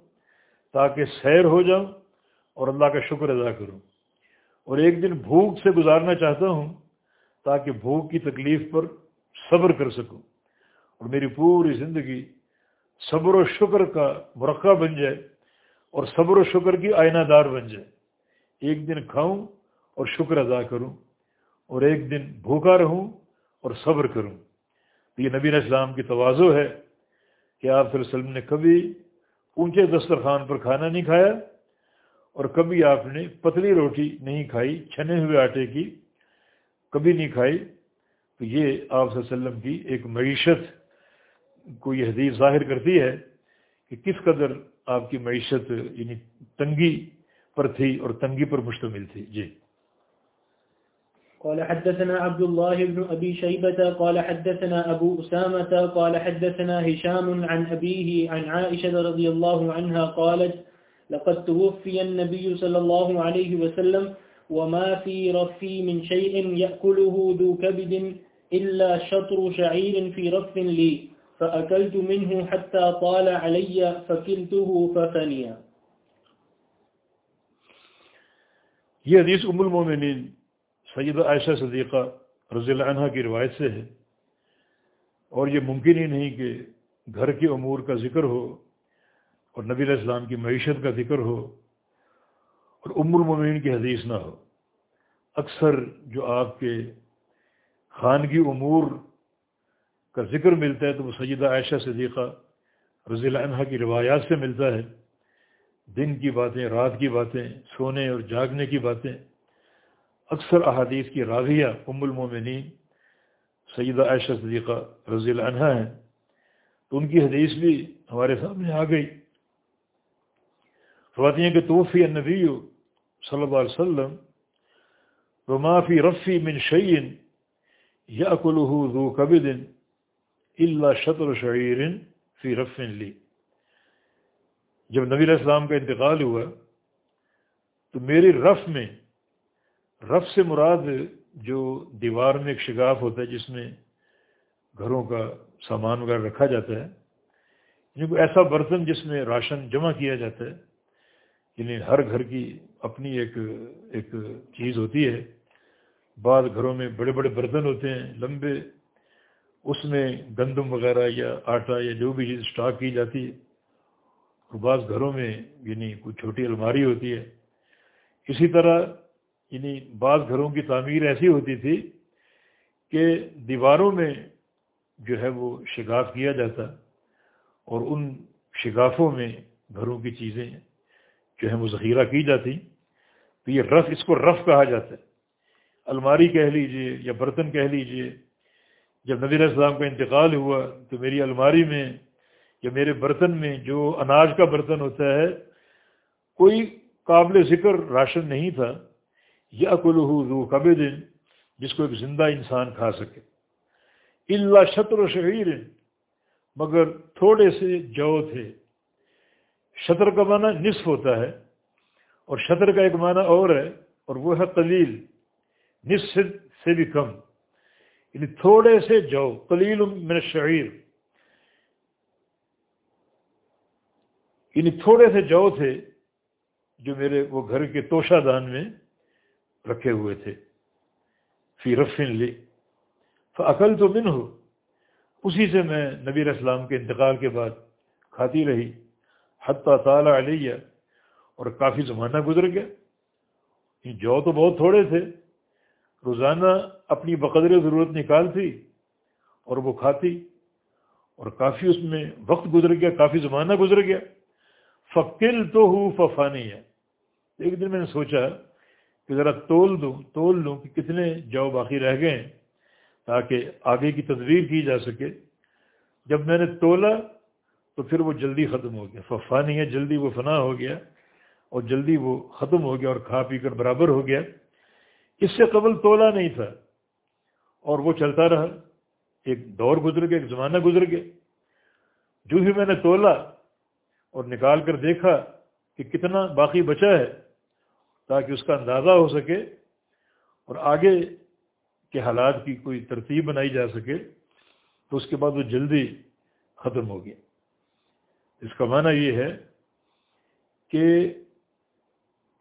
تاکہ سیر ہو جاؤں اور اللہ کا شکر ادا کروں۔ اور ایک دن بھوک سے گزارنا چاہتا ہوں تاکہ بھوک کی تکلیف پر صبر کر سکوں اور میری پوری زندگی صبر و شکر کا مرقع بن جائے۔ اور صبر و شکر کی آئینہ دار بن جائے۔ ایک دن کھاؤں اور شکر ادا کروں، اور ایک دن بھوکا رہوں اور صبر کروں۔ یہ نبی اسلام کی توازو ہے کہ آپ صلی اللہ علیہ وسلم نے کبھی اونچے دسترخوان پر کھانا نہیں کھایا اور کبھی آپ نے پتلی روٹی نہیں کھائی، چھنے ہوئے آٹے کی کبھی نہیں کھائی۔ تو یہ آپ صلی اللہ علیہ وسلم کی ایک معیشت کو یہ حدیث ظاہر کرتی ہے کہ کس قدر آپ کی معیشت یعنی تنگی پر تھی اور تنگی پر مشتمل تھی۔ جی۔ قال حدثنا عبد الله بن أبي شيبة قال حدثنا أبو أسامة قال حدثنا هشام عن أبيه عن عائشة رضي الله عنها قالت، لقد توفي النبي صلى الله عليه وسلم وما في رفي من شيء يأكله ذو كبد إلا شطر شعير في رف لي فأكلت منه حتى طال علي، فكلته ففنيا یہ حدیث ام المومنین سیدہ عائشہ صدیقہ رضی اللہ عنہ کی روایت سے ہے۔ اور یہ ممکن ہی نہیں کہ گھر کے امور کا ذکر ہو اور نبی علیہ السلام کی معیشت کا ذکر ہو اور ام المومنین کی حدیث نہ ہو۔ اکثر جو آپ کے خانگی امور کا ذکر ملتا ہے تو وہ سیدہ عائشہ صدیقہ رضی اللہ عنہ کی روایات سے ملتا ہے۔ دن کی باتیں، رات کی باتیں، سونے اور جاگنے کی باتیں۔ اکثر احادیث کی راضیہ ام المومنین سیدہ عائشہ صدیقہ رضی اللہ عنہ ہیں۔ تو ان کی حدیث بھی ہمارے سامنے آ گئی۔ فرماتی ہیں کہ توفی النبی صلی اللہ علیہ وسلم ومافی رفی من شعین یا ذو کبد۔ اللہ شطر شعیر فی رف لی۔ جب نبی علیہ السلام کا انتقال ہوا، تو میری رف میں، رف سے مراد جو دیوار میں ایک شگاف ہوتا ہے، جس میں گھروں کا سامان وغیرہ رکھا جاتا ہے یعنی ایسا برتن جس میں راشن جمع کیا جاتا ہے یعنی ہر گھر کی اپنی ایک ایک چیز ہوتی ہے۔ بعض گھروں میں بڑے بڑے برتن ہوتے ہیں، لمبے اس میں گندم وغیرہ یا آٹا یا جو بھی چیز اسٹاک کی جاتی ہے، اور بعض گھروں میں یعنی کوئی چھوٹی الماری ہوتی ہے۔ اسی طرح یعنی بعض گھروں کی تعمیر ایسی ہوتی تھی کہ دیواروں میں جو ہے وہ شگاف کیا جاتا، اور ان شگافوں میں گھروں کی چیزیں جو ہے وہ ذخیرہ کی جاتی۔ تو یہ رف، اس کو رف کہا جاتا ہے۔ الماری کہہ لیجیے یا برتن کہہ لیجیے جب نبی علیہ السلام کا انتقال ہوا تو میری الماری میں یا میرے برتن میں جو اناج کا برتن ہوتا ہے، کوئی قابل ذکر راشن نہیں تھا۔ یا کلو رو کب دن جس کو ایک زندہ انسان کھا سکے۔ اللہ شطر و شعیر، مگر تھوڑے سے جو تھے۔ شطر کا معنی نصف ہوتا ہے، اور شطر کا ایک معنی اور ہے، اور وہ ہے قلیل۔ نصف سے بھی کم۔ یعنی تھوڑے سے جو قلیل من شعیر یعنی تھوڑے سے جو تھے جو میرے وہ گھر کے توشہ دان میں رکھے ہوئے تھے۔ فی رفن لی۔ عقل تو من ہو اسی سے میں نبی اسلام کے انتقال کے بعد کھاتی رہی۔ حتیٰ تعالیٰ علیہ۔ اور کافی زمانہ گزر گیا۔ یعنی جو تو بہت تھوڑے تھے۔ روزانہ اپنی بقدر ضرورت نکالتی اور وہ کھاتی اور کافی اس میں وقت گزر گیا، کافی زمانہ گزر گیا۔ فقل تو ہوں ففانی ہے ایک دن میں نے سوچا کہ ذرا تول دوں، تول لوں کہ کتنے جو باقی رہ گئے ہیں تاکہ آگے کی تدبیر کی جا سکے۔ جب میں نے تولا تو پھر وہ جلدی ختم ہو گیا۔ ففا نہیں ہے جلدی وہ فنا ہو گیا اور جلدی وہ ختم ہو گیا اور کھا پی کر برابر ہو گیا۔ اس سے قبل تولا نہیں تھا۔ اور وہ چلتا رہا۔ ایک دور گزر گیا، ایک زمانہ گزر گیا۔ جو ہی میں نے تولا اور نکال کر دیکھا کہ کتنا باقی بچا ہے، تاکہ اس کا اندازہ ہو سکے اور آگے کے حالات کی کوئی ترتیب بنائی جا سکے، تو اس کے بعد وہ جلدی ختم ہو گیا۔ اس کا معنی یہ ہے کہ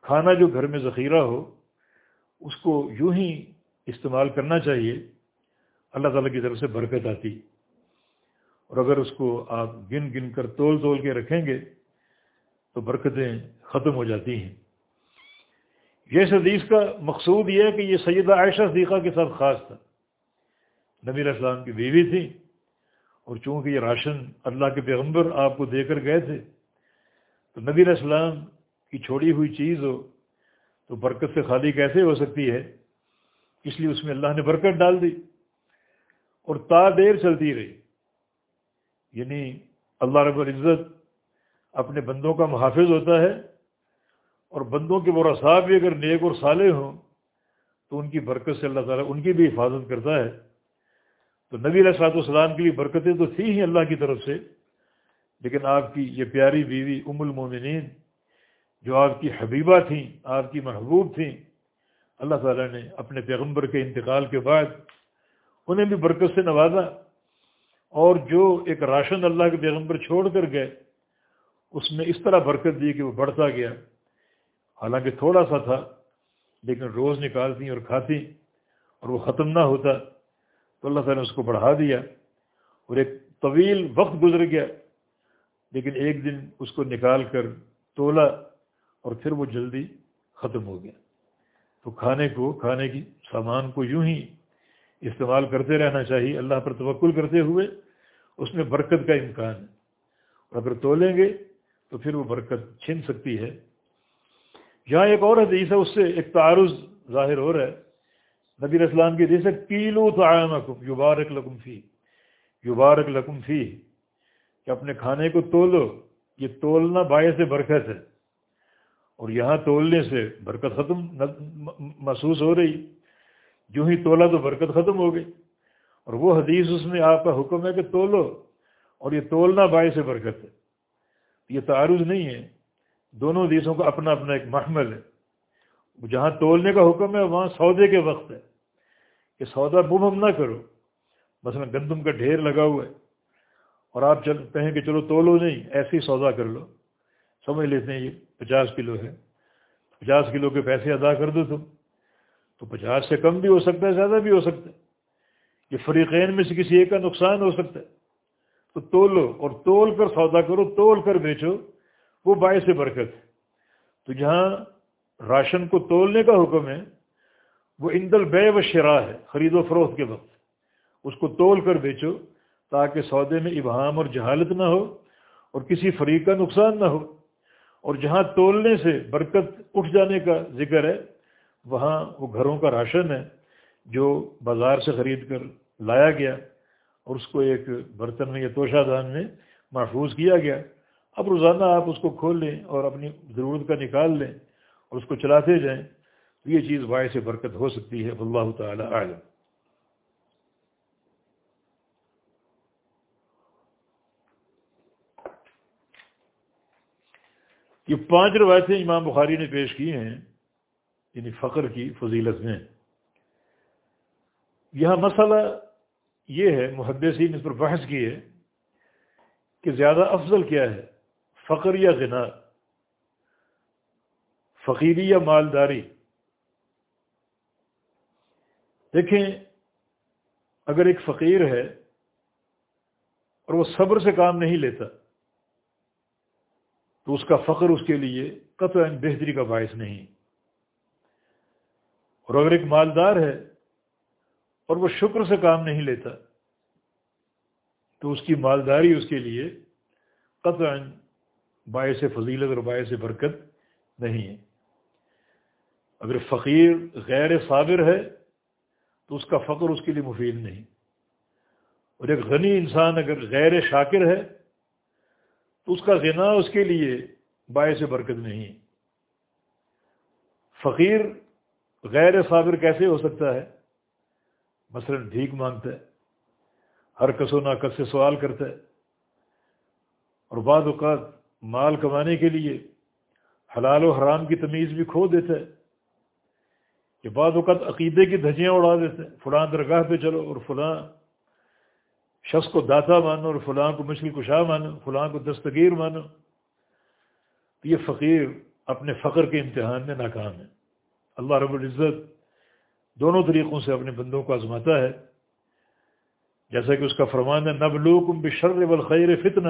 کھانا جو گھر میں ذخیرہ ہو، اس کو یوں ہی استعمال کرنا چاہیے اللہ تعالیٰ کی طرف سے برکت آتی۔ اور اگر اس کو آپ گن گن کر تول تول کے رکھیں گے، تو برکتیں ختم ہو جاتی ہیں۔ یہ حدیث کا مقصود یہ ہے کہ یہ سیدہ عائشہ صدیقہ کے ساتھ خاص تھا۔ نبی علیہ السلام کی بیوی تھی، اور چونکہ یہ راشن اللہ کے پیغمبر آپ کو دے کر گئے تھے، تو نبی علیہ السلام کی چھوڑی ہوئی چیز ہو، تو برکت سے خالی کیسے ہو سکتی ہے؟ اس لیے اس میں اللہ نے برکت ڈال دی۔ اور تا دیر چلتی رہی یعنی اللہ رب العزت اپنے بندوں کا محافظ ہوتا ہے اور بندوں کے برا بھی اگر نیک اور صالح ہوں تو ان کی برکت سے اللہ تعالیٰ ان کی بھی حفاظت کرتا ہے۔ تو نبی علیہ السلاط والسلام کی بھی برکتیں تو تھیں ہی اللہ کی طرف سے، لیکن آپ کی یہ پیاری بیوی ام المومنین جو آپ کی حبیبہ تھیں، آپ کی محبوب تھیں، اللہ تعالیٰ نے اپنے پیغمبر کے انتقال کے بعد انہیں بھی برکت سے نوازا۔ اور جو ایک راشن اللہ کے پیغمبر چھوڑ کر گئے، اس میں اس طرح برکت دی کہ وہ بڑھتا گیا۔ حالانکہ تھوڑا سا تھا، لیکن روز نکالتی اور کھاتی اور وہ ختم نہ ہوتا۔ تو اللہ تعالیٰ نے اس کو بڑھا دیا اور ایک طویل وقت گزر گیا۔ لیکن ایک دن اس کو نکال کر تولا اور پھر وہ جلدی ختم ہو گیا۔ تو کھانے کو، کھانے کی سامان کو یوں ہی استعمال کرتے رہنا چاہیے، اللہ پر توکل کرتے ہوئے اس میں برکت کا امکان ہے۔ اور اگر تولیں گے تو پھر وہ برکت چھن سکتی ہے۔ یہاں ایک اور حدیث ہے، اس سے ایک تعارض ظاہر ہو رہا ہے۔ نبی اسلام کی حدیث ہے، کیلو تو یبارک لکم فی یبارک لکم فی کہ اپنے کھانے کو تولو، یہ تولنا باعث سے برکت ہے۔ اور یہاں تولنے سے برکت ختم محسوس ہو رہی۔ جو ہی تولا تو برکت ختم ہو گئی۔ اور وہ حدیث اس میں آپ کا حکم ہے کہ تولو، اور یہ تولنا باعث برکت ہے۔ یہ تعارض نہیں ہے۔ دونوں حدیثوں کا اپنا اپنا ایک محمل ہے۔ جہاں تولنے کا حکم ہے، وہاں سودے کے وقت ہے۔ کہ سودا بم ہم نہ کرو۔ مثلا گندم کا ڈھیر لگا ہوا ہے۔ اور آپ چل کہیں کہ چلو تولو نہیں، ایسے ہی سودا کر لو۔ سمجھ لیتے ہیں یہ پچاس کلو ہے۔ پچاس کلو کے پیسے ادا کر دو تم۔ تو پچاس سے کم بھی ہو سکتا ہے، زیادہ بھی ہو سکتا ہے۔ یہ فریقین میں سے کسی ایک کا نقصان ہو سکتا ہے۔ تو تولو اور تول کر سودا کرو، تول کر بیچو، وہ باعث برکت ہے۔ تو جہاں راشن کو تولنے کا حکم ہے، وہ اندل بے و شرا ہے، خرید و فروخت کے وقت۔ اس کو تول کر بیچو تاکہ سودے میں ابہام اور جہالت نہ ہو اور کسی فریق کا نقصان نہ ہو۔ اور جہاں تولنے سے برکت اٹھ جانے کا ذکر ہے وہاں وہ گھروں کا راشن ہے جو بازار سے خرید کر لایا گیا اور اس کو ایک برتن میں یا توشہ دان میں محفوظ کیا گیا۔ اب روزانہ آپ اس کو کھول لیں اور اپنی ضرورت کا نکال لیں اور اس کو چلاتے جائیں تو یہ چیز باعث سے برکت ہو سکتی ہے۔ اللہ تعالی عالم یہ پانچ روایتیں امام بخاری نے پیش کی ہیں۔ یعنی فخر کی فضیلت میں۔ یہاں مسئلہ یہ ہے، محدثین اس پر بحث کی ہے کہ زیادہ افضل کیا ہے، فقر یا غنا؟ فقیری یا مالداری؟ دیکھیں، اگر ایک فقیر ہے اور وہ صبر سے کام نہیں لیتا، تو اس کا فخر اس کے لیے قطع بہتری کا باعث نہیں۔ اور اگر ایک مالدار ہے اور وہ شکر سے کام نہیں لیتا، تو اس کی مالداری اس کے لیے قطع باعث فضیلت اور باعث برکت نہیں ہے۔ اگر فقیر غیر صابر ہے، تو اس کا فخر اس کے لیے مفید نہیں۔ اور ایک غنی انسان اگر غیر شاکر ہے، تو اس کا غنا اس کے لیے باعث برکت نہیں۔ فقیر غیر صابر کیسے ہو سکتا ہے؟ مثلا بھیک مانگتا ہے ہر کس و ناکس سے سوال کرتا ہے اور بعض اوقات مال کمانے کے لیے حلال و حرام کی تمیز بھی کھو دیتا ہے کہ بعض اوقات عقیدے کی دھجیاں اڑا دیتے ہیں فلاں درگاہ پہ چلو اور فلاں شخص کو داتا مانو اور فلاں کو مشکل کشا مانو، فلاں کو دستگیر مانو۔ تو یہ فقیر اپنے فقر کے امتحان میں ناکام ہے۔ اللہ رب العزت دونوں طریقوں سے اپنے بندوں کو آزماتا ہے۔ جیسا کہ اس کا فرمان ہے، نبلوکم بشر والخیر فتنہ۔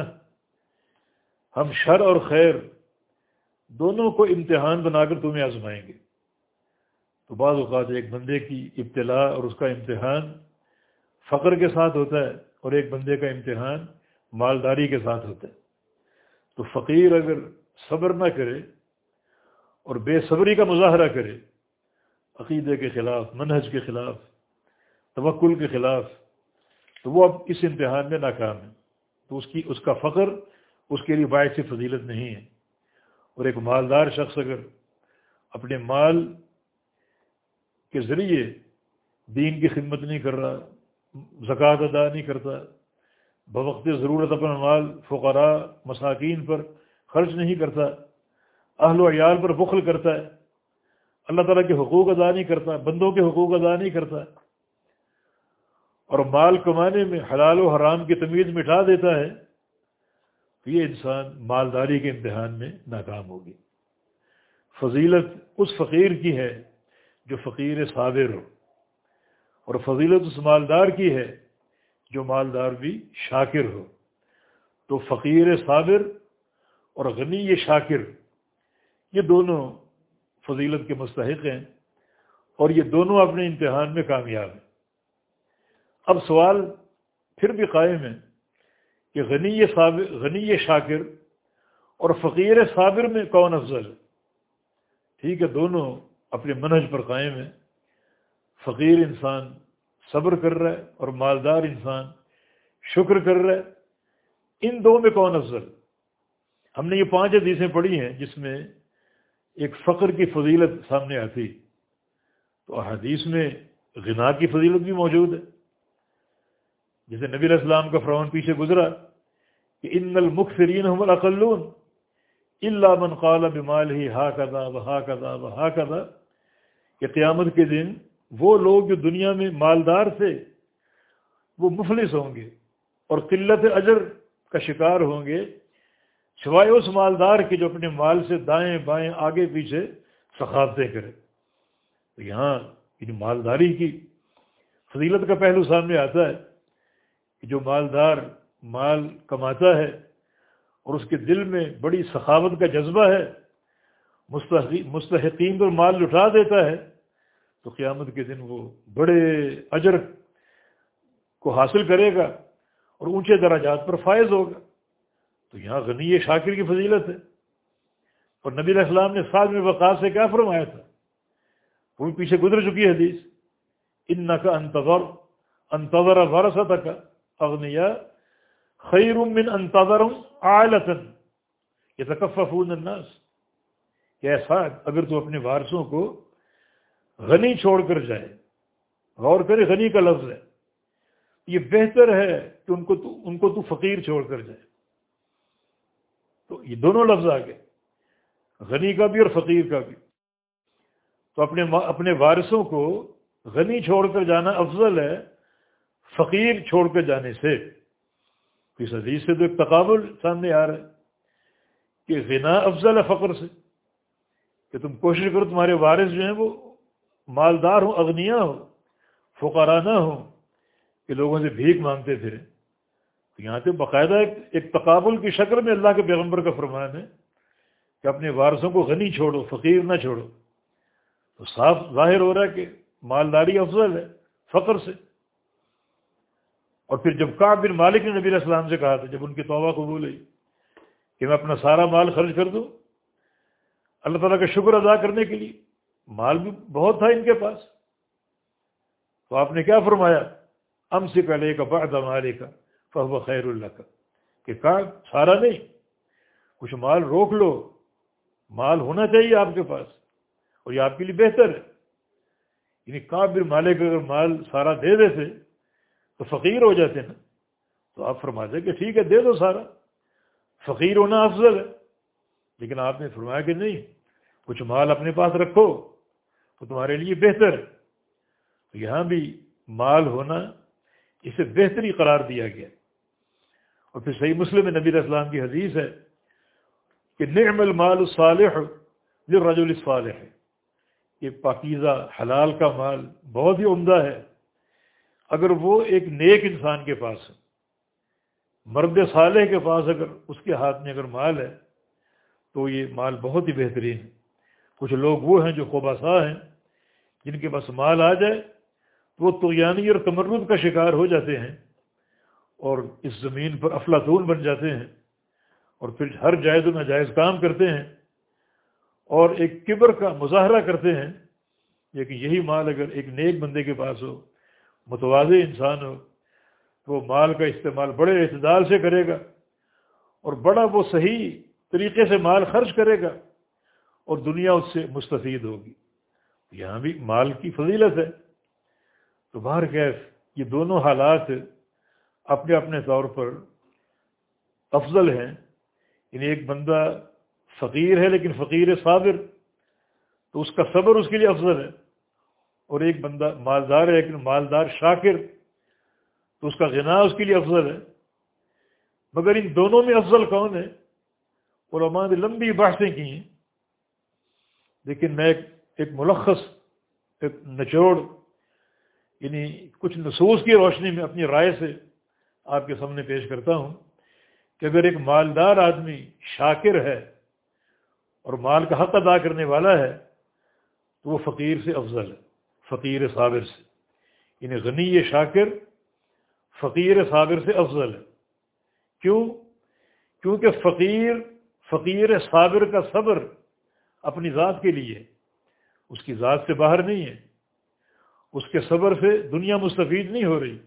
ہم شر اور خیر دونوں کو امتحان بنا کر تمہیں آزمائیں گے۔ تو بعض اوقات ایک بندے کی ابتلا اور اس کا امتحان فقر کے ساتھ ہوتا ہے اور ایک بندے کا امتحان مالداری کے ساتھ ہوتا ہے۔ تو فقیر اگر صبر نہ کرے اور بے صبری کا مظاہرہ کرے عقیدے کے خلاف، منہج کے خلاف، توکل کے خلاف، تو وہ اب اس امتحان میں ناکام ہے۔ تو اس کی، اس کا فخر اس کے لیے باعث سے فضیلت نہیں ہے۔ اور ایک مالدار شخص اگر اپنے مال کے ذریعے دین کی خدمت نہیں کر رہا، زکوٰۃ ادا نہیں کرتا، بوقت ضرورت اپنا مال فقراء، مساکین پر خرچ نہیں کرتا، اہل و عیال پر بخل کرتا ہے اللہ تعالیٰ کے حقوق ادا نہیں کرتا، بندوں کے حقوق ادا نہیں کرتا۔ اور مال کمانے میں حلال و حرام کی تمیز مٹھا دیتا ہے، تو یہ انسان مالداری کے امتحان میں ناکام ہوگی۔ فضیلت اس فقیر کی ہے جو فقیر صابر ہو، اور فضیلت اس مالدار کی ہے جو مالدار بھی شاکر ہو۔ تو فقیر صابر اور غنی یہ شاکر، یہ دونوں فضیلت کے مستحق ہیں اور یہ دونوں اپنے امتحان میں کامیاب ہیں۔ اب سوال پھر بھی قائم ہے کہ غنی صابر، غنی شاکر اور فقیر صابر میں کون افضل ہے؟ ٹھیک ہے، دونوں اپنے منہج پر قائم ہیں۔ فقیر انسان صبر کر رہا ہے اور مالدار انسان شکر کر رہا ہے۔ ان دو میں کون افضل ہم نے یہ پانچ حدیثیں پڑھی ہیں جس میں ایک فقر کی فضیلت سامنے آتی تو حدیث میں غنا کی فضیلت بھی موجود ہے۔ جیسے نبی السلام کا فرمان پیچھے گزرا کہ ان المخرین اقلون اللہ من قال بمال ہی ہا کدا و ہا کدا و ہا کدا کہ قیامت کے دن وہ لوگ جو دنیا میں مالدار تھے، وہ مفلس ہوں گے اور قلت اجر کا شکار ہوں گے۔ سوائے اس مالدار کے جو اپنے مال سے دائیں بائیں آگے پیچھے ثقافتیں کرے۔ تو یہاں یعنی مالداری کی فضیلت کا پہلو سامنے آتا ہے کہ جو مالدار مال کماتا ہے اور اس کے دل میں بڑی سخاوت کا جذبہ ہے مستحقین پر مال لٹا دیتا ہے، تو قیامت کے دن وہ بڑے اجر کو حاصل کرے گا اور اونچے دراجات پر فائز ہوگا۔ تو یہاں غنی شاکر کی فضیلت ہے۔ اور نبی علیہ السلام نے سال میں وقاص سے کیا فرمایا تھا؟ وہ بھی پیچھے گزر چکی ہے حدیث۔ ان کا انتظر انتظر ورثت کا اغنیا خیر من انتظر عالتن یتکففون الناس۔ کہ ایسا اگر تو اپنے وارثوں کو غنی چھوڑ کر جائے، غور کرے غنی کا لفظ ہے۔ یہ بہتر ہے کہ ان کو تو، ان کو تو فقیر چھوڑ کر جائے۔ تو یہ دونوں لفظ آ گئے، غنی کا بھی اور فقیر کا بھی۔ تو اپنے اپنے وارثوں کو غنی چھوڑ کر جانا افضل ہے، فقیر چھوڑ کر جانے سے۔ اس حدیث سے تو ایک تقابل سامنے آ رہا ہے کہ غنا افضل ہے فقر سے۔ کہ تم کوشش کرو تمہارے وارث جو ہیں وہ مالدار ہوں اغنیا ہو فقرانہ ہوں، کہ لوگوں سے بھیک مانگتے پھرے تو یہاں سے باقاعدہ ایک ایک تقابل کی شکل میں اللہ کے پیغمبر کا فرمان ہے کہ اپنے وارثوں کو غنی چھوڑو، فقیر نہ چھوڑو۔ تو صاف ظاہر ہو رہا ہے کہ مالداری افضل ہے، فقر سے۔ اور پھر جب کعب بن مالک نے نبی علیہ السلام سے کہا تھا، جب ان کی توبہ قبول ہوئی کہ میں اپنا سارا مال خرچ کر دوں، اللہ تعالیٰ کا شکر ادا کرنے کے لیے مال بھی بہت تھا ان کے پاس۔ تو آپ نے کیا فرمایا؟ ام سے پہلے کا بعد مالے کا فہو خیر اللہ کا کہ کہا سارا نہیں، کچھ مال روک لو، مال ہونا چاہیے آپ کے پاس، اور یہ آپ کے لیے بہتر ہے۔ یعنی کعب بن مالک اگر مال سارا دے دیتے، تو فقیر ہو جاتے نا۔ تو آپ فرماتے کہ ٹھیک ہے، دے دو سارا۔ فقیر ہونا افضل ہے۔ لیکن آپ نے فرمایا کہ نہیں، کچھ مال اپنے پاس رکھو، تو تمہارے لیے بہتر ہے۔ تو یہاں بھی مال ہونا، اسے بہتری قرار دیا گیا۔ اور پھر صحیح مسلم نبی اسلام کی حدیث ہے کہ نعم المال الصالح جو رج الصالح ہے۔ یہ پاکیزہ حلال کا مال بہت ہی عمدہ ہے۔ اگر وہ ایک نیک انسان کے پاس ہے، مرد صالح کے پاس اگر اس کے ہاتھ میں اگر مال ہے، تو یہ مال بہت ہی بہترین ہے۔ کچھ لوگ وہ ہیں جو خوباسا ہیں، جن کے پاس مال آ جائے تو وہ تویانی اور تمرد کا شکار ہو جاتے ہیں۔ اور اس زمین پر افلاطون بن جاتے ہیں اور پھر ہر جائز و ناجائز کام کرتے ہیں اور ایک کبر کا مظاہرہ کرتے ہیں لیکن یہی مال اگر ایک نیک بندے کے پاس ہو متوازی انسان ہو، تو وہ مال کا استعمال بڑے اعتدال سے کرے گا اور بڑا وہ صحیح طریقے سے مال خرچ کرے گا اور دنیا اس سے مستفید ہوگی۔ یہاں بھی مال کی فضیلت ہے۔ تو باہر کیف یہ دونوں حالات اپنے اپنے طور پر افضل ہیں۔ یعنی ایک بندہ فقیر ہے لیکن فقیر صابر، تو اس کا صبر اس کے لیے افضل ہے۔ اور ایک بندہ مالدار ہے لیکن مالدار شاکر، تو اس کا غنا اس کے لیے افضل ہے۔ مگر ان دونوں میں افضل کون ہے؟ علماء نے لمبی بحثیں کی ہیں۔ لیکن میں ایک ایک ملخص، ایک نچوڑ یعنی کچھ نصوص کی روشنی میں اپنی رائے سے آپ کے سامنے پیش کرتا ہوں کہ اگر ایک مالدار آدمی شاکر ہے اور مال کا حق ادا کرنے والا ہے، تو وہ فقیر سے افضل ہے، فقیر صابر سے۔ یعنی غنی شاکر، فقیر صابر سے افضل ہے۔ کیوں؟ کیونکہ فقیر فقیر صابر کا صبر اپنی ذات کے لیے اس کی ذات سے باہر نہیں ہے۔ اس کے صبر سے دنیا مستفید نہیں ہو رہی۔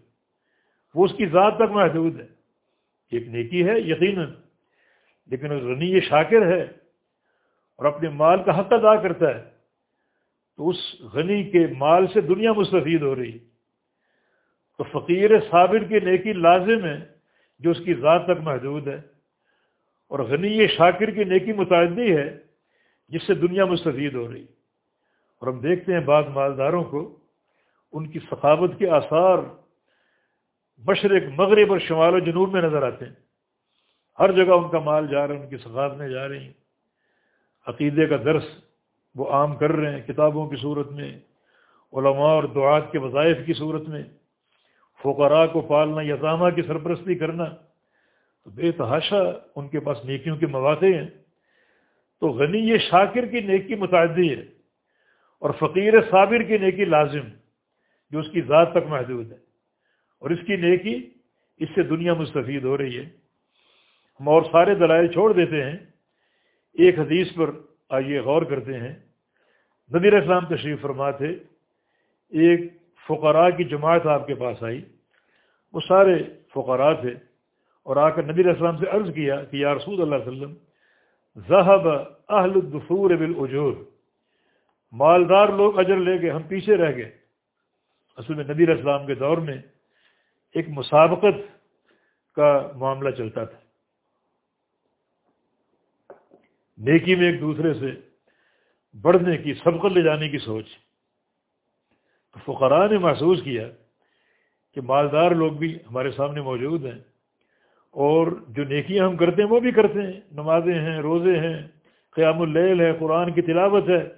وہ اس کی ذات تک محدود ہے۔ ایک نیکی ہے، یقیناً۔ لیکن غنی شاکر ہے اور اپنے مال کا حق ادا کرتا ہے، تو اس غنی کے مال سے دنیا مستفید ہو رہی۔ تو فقیر صابر کی نیکی لازم ہے جو اس کی ذات تک محدود ہے۔ اور غنی شاکر کی نیکی متعدی ہے جس سے دنیا مستفید ہو رہی۔ اور ہم دیکھتے ہیں بعض مالداروں کو، ان کی ثقافت کے آثار مشرق، مغرب اور شمال و جنوب میں نظر آتے ہیں۔ ہر جگہ ان کا مال جا رہا ہے، ان کی ثقافتیں جا رہی ہیں۔ عقیدے کا درس وہ عام کر رہے ہیں کتابوں کی صورت میں، علماء اور دعات کے وظائف کی صورت میں۔ فقراء کو پالنا یزامہ کی سرپرستی کرنا، تو بے تحاشا ان کے پاس نیکیوں کے مواقع ہیں۔ تو غنی یہ شاکر کی نیکی متعدی ہے اور فقیر صابر کی نیکی لازم، جو اس کی ذات تک محدود ہے۔ اور اس کی نیکی اس سے دنیا مستفید ہو رہی ہے۔ ہم اور سارے دلائل چھوڑ دیتے ہیں۔ ایک حدیث پر آئیے غور کرتے ہیں۔ نبی اسلام تشریف فرما تھے ایک فقراء کی جماعت آپ کے پاس آئی۔ وہ سارے فقراء تھے اور آ کر نبی اسلام سے عرض کیا کہ یا رسول اللہ علیہ وسلم، ذہب اہل الدفور بالعجور مالدار لوگ اجر لے گئے، ہم پیچھے رہ گئے۔ اصل میں نبی اسلام کے دور میں ایک مسابقت کا معاملہ چلتا تھا۔ نیکی میں ایک دوسرے سے بڑھنے کی سبقت لے جانے کی سوچ۔ تو فقراء نے محسوس کیا کہ مالدار لوگ بھی ہمارے سامنے موجود ہیں اور جو نیکیاں ہم کرتے ہیں وہ بھی کرتے ہیں۔ نمازیں ہیں، روزے ہیں، قیام اللیل ہے، قرآن کی تلاوت ہے۔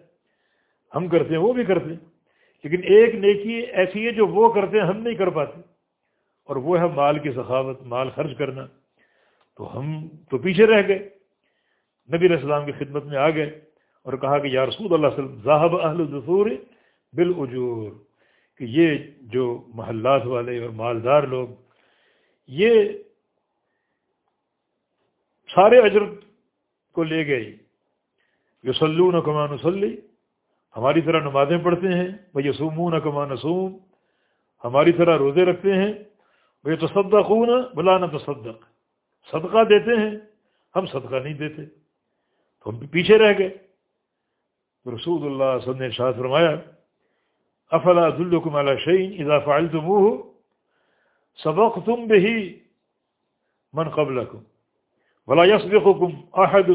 ہم کرتے ہیں، وہ بھی کرتے ہیں۔ لیکن ایک نیکی ایسی ہے جو وہ کرتے ہیں، ہم نہیں کر پاتے۔ اور وہ ہے مال کی سخاوت، مال خرچ کرنا۔ تو ہم تو پیچھے رہ گئے۔ نبی علیہ السلام کی خدمت میں آ گئے اور کہا کہ یا رسول اللہ وسلم ذاہب اہل الدفور بالعجور کہ یہ جو محلات والے اور مالدار لوگ، یہ سارے اجر کو لے گئے۔ یہ سلو نہ کمان وسلی ہماری طرح نمازیں پڑھتے ہیں۔ وہ یسومون کمان نسوم ہماری طرح روزے رکھتے ہیں۔ وہ یہ تصدق خون بلا نہ تصدق صدقہ دیتے ہیں، ہم صدقہ نہیں دیتے۔ تو ہم پیچھے رہ گئے۔ رسول اللہ صلی اللہ نے شاہ فرمایا، افلا ذلکم علی شعین اذا فعلتموه؟ سبقتم به من قبلکم۔ ولا يسبقكم احد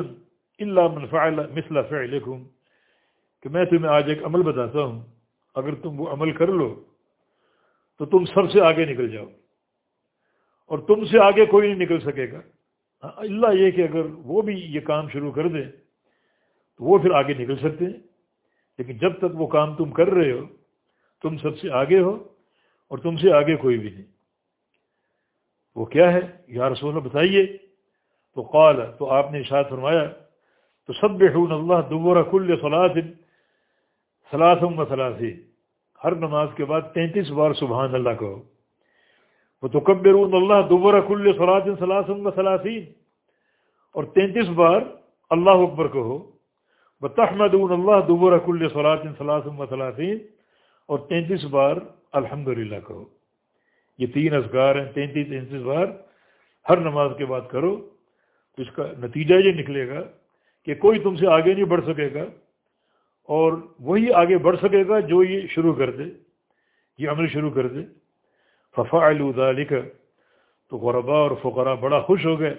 الا من فعل مثل فعلكم کہ میں تمہیں آج ایک عمل بتاتا ہوں۔ اگر تم وہ عمل کر لو، تو تم سب سے آگے نکل جاؤ۔ اور تم سے آگے کوئی نہیں نکل سکے گا۔ ہاں، اللہ یہ کہ اگر وہ بھی یہ کام شروع کر دیں تو وہ پھر آگے نکل سکتے ہیں۔ لیکن جب تک وہ کام تم کر رہے ہو تم سب سے آگے ہو اور تم سے آگے کوئی بھی نہیں۔ وہ کیا ہے؟ یا رسول اللہ بتائیے۔ تو قال تو آپ نے اشاعت فرمایا تو سب اللہ دوبارہ کل فلاطن سلاسم و سلاسی ہر نماز کے بعد تینتیس بار سبحان اللہ کہو۔ وہ تو اللہ دوبارہ کل سلاطن سلاسم و سلاسین اور تینتیس بار اللہ اکبر کہو وہ اللہ دوبارہ کل سلاطن سلاسم و سلاسین اور تینتیس بار الحمد للہ کہو. یہ تین اذکار ہیں، تینتیس تینتیس بار ہر نماز کے بعد کرو، تو اس کا نتیجہ یہ نکلے گا کہ کوئی تم سے آگے نہیں بڑھ سکے گا، اور وہی آگے بڑھ سکے گا جو یہ شروع کر دے، یہ عمل شروع کر دے۔ ففا ذالک تو غربا اور فقرا بڑا خوش ہو گئے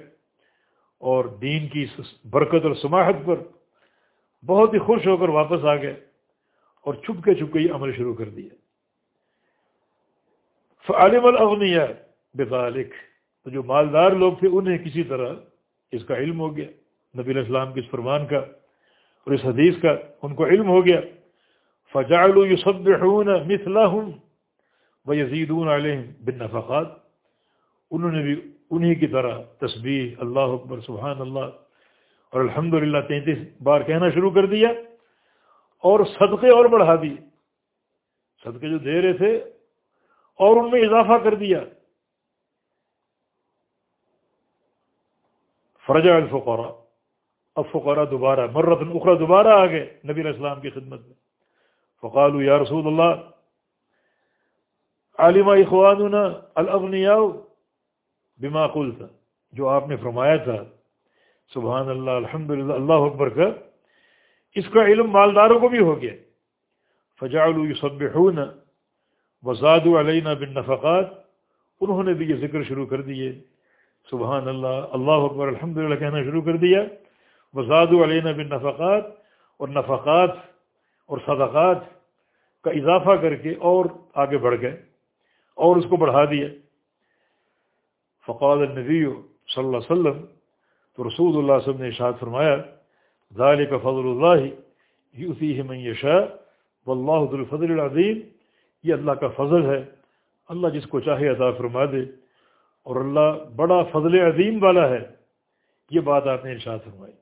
اور دین کی برکت اور سماحت پر بہت ہی خوش ہو کر واپس آ گئے اور چھپ کے چھپ کے یہ عمل شروع کر دیا فعالم الاغنیاء بذالک تو جو مالدار لوگ تھے انہیں کسی طرح اس کا علم ہو گیا۔ نبی علیہ السلام کے اس فرمان کا اور اس حدیث کا ان کو علم ہو گیا۔ فجعلوا يصبحون مثلهم ويزيدون عليهم بالنفقات انہوں نے بھی انہی کی طرح تسبیح، اللہ اکبر، سبحان اللہ، اور الحمد للہ تینتیس بار کہنا شروع کر دیا اور صدقے اور بڑھا دیے۔ صدقے جو دے رہے تھے اور ان میں اضافہ کر دیا۔ فرجا الفقرا اب فقرا دوبارہ مرت اخرا دوبارہ آ گئے نبی علیہ السلام کی خدمت میں۔ فقال یا رسول اللہ عالمہ اخوان البنیا بما قل تھا جو آپ نے فرمایا تھا، سبحان اللہ الحمد للہ اللہ اکبر کا، اس کا علم مالداروں کو بھی ہو گیا۔ فجا الصبن وزاد علینہ بن نفقات انہوں نے بھی یہ ذکر شروع کر دیے۔ سبحان اللہ اللہ اکبر الحمد للہ کہنا شروع کر دیا۔ وزاد علینہ بن نفقات اور نفقات اور صدقات کا اضافہ کر کے اور آگے بڑھ گئے۔ اور اس کو بڑھا دیا۔ فقاد النبی صلی اللہ علیہ وسلم، تو رسول اللہ علیہ وسلم نے اشاد فرمایا ذالک فضل اللہ، یؤتیہ من یشاء، واللہ ذو الفضل العظیم، یہ اللہ کا فضل ہے۔ اللہ جس کو چاہے عطا فرما دے۔ اور اللہ بڑا فضل عظیم والا ہے۔ یہ بات آپ نے ارشاد فرمائی۔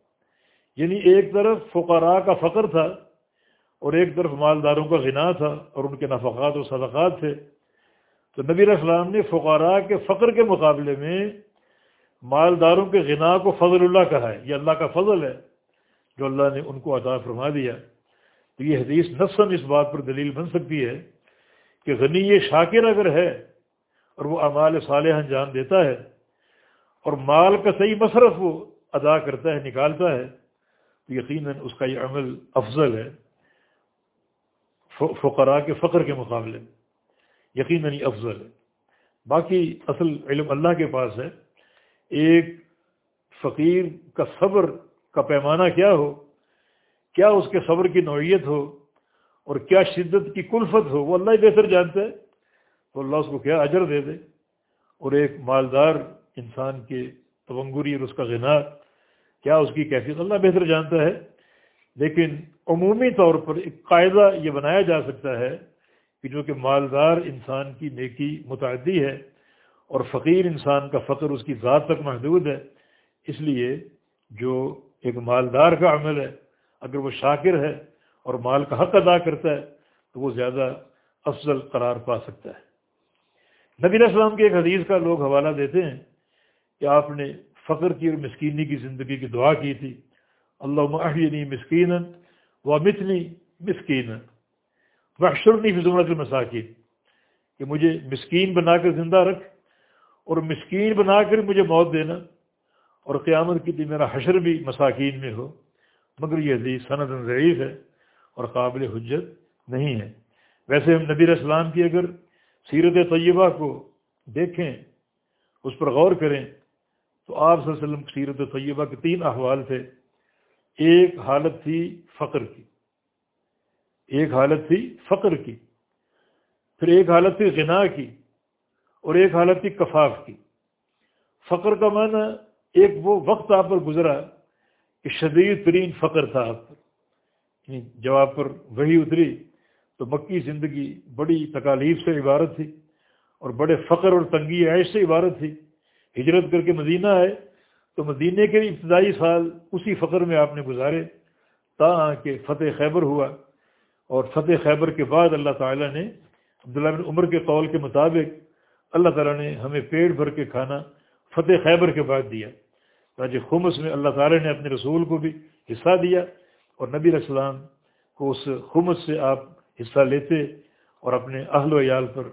یعنی ایک طرف فقراء کا فقر تھا اور ایک طرف مالداروں کا غنا تھا اور ان کے نفقات و صدقات تھے۔ تو نبی علیہ السلام نے فقراء کے فقر کے مقابلے میں مالداروں کے غنا کو فضل اللہ کہا ہے، یہ اللہ کا فضل ہے جو اللہ نے ان کو عطا فرما دیا۔ تو یہ حدیث نفسن اس بات پر دلیل بن سکتی ہے کہ غنی یہ شاکر اگر ہے اور وہ اعمال صالح انجام دیتا ہے اور مال کا صحیح مصرف وہ ادا کرتا ہے، نکالتا ہے، تو یقیناً اس کا یہ عمل افضل ہے فقراء کے فقر کے مقابلے میں۔ یقیناً یہ افضل ہے۔ باقی اصل علم اللہ کے پاس ہے۔ ایک فقیر کا صبر کا پیمانہ کیا ہو؟ کیا اس کے صبر کی نوعیت ہو؟ اور کیا شدت کی کلفت ہو؟ وہ اللہ ہی بہتر جانتا ہے۔ تو اللہ اس کو کیا اجر دے دے؟ اور ایک مالدار انسان کے تونگری اور اس کا غنا، کیا اس کی کیفیت اللہ بہتر جانتا ہے؟ لیکن عمومی طور پر ایک قاعدہ یہ بنایا جا سکتا ہے کہ جو کہ مالدار انسان کی نیکی متعدی ہے اور فقیر انسان کا فقر اس کی ذات تک محدود ہے، اس لیے جو ایک مالدار کا عمل ہے، اگر وہ شاکر ہے اور مال کا حق ادا کرتا ہے، تو وہ زیادہ افضل قرار پا سکتا ہے۔ نبی السلام کے ایک حدیث کا لوگ حوالہ دیتے ہیں کہ آپ نے فقر کی اور مسکینی کی زندگی کی دعا کی تھی اللہ محنی مسکین و متنی مسکین وحشرنی فضمت المساکین کہ مجھے مسکین بنا کر زندہ رکھ اور مسکین بنا کر مجھے موت دینا اور قیامت کی دن میرا حشر بھی مساکین میں ہو، مگر یہ حدیث صنعت ضعیف ہے اور قابل حجت نہیں ہے۔ ویسے ہم نبی السلام کی اگر سیرت طیبہ کو دیکھیں، اس پر غور کریں، تو آپ صلی اللہ علیہ وسلم سیرت طیبہ کے تین احوال تھے۔ ایک حالت تھی فقر کی۔ ایک حالت تھی فقر کی، پھر ایک حالت تھی غنا کی اور ایک حالت تھی کفاف کی۔ فقر کا معنی ایک وہ وقت آپ پر گزرا کہ شدید ترین فقر تھا آپ پر۔ یعنی جب آپ پر وہی اتری تو مکی زندگی بڑی تکالیف سے عبارت تھی اور بڑے فقر اور تنگی عیش سے عبارت تھی۔ ہجرت کر کے مدینہ آئے تو مدینہ کے ابتدائی سال اسی فقر میں آپ نے گزارے تا کہ فتح خیبر ہوا۔ اور فتح خیبر کے بعد اللہ تعالیٰ نے عبداللہ بن عمر کے قول کے مطابق اللہ تعالیٰ نے ہمیں پیٹ بھر کے کھانا فتح خیبر کے بعد دیا۔ تاکہ خمس میں اللہ تعالیٰ نے اپنے رسول کو بھی حصہ دیا اور نبی السلام کو اس خمس سے آپ حصہ لیتے اور اپنے اہل و عیال پر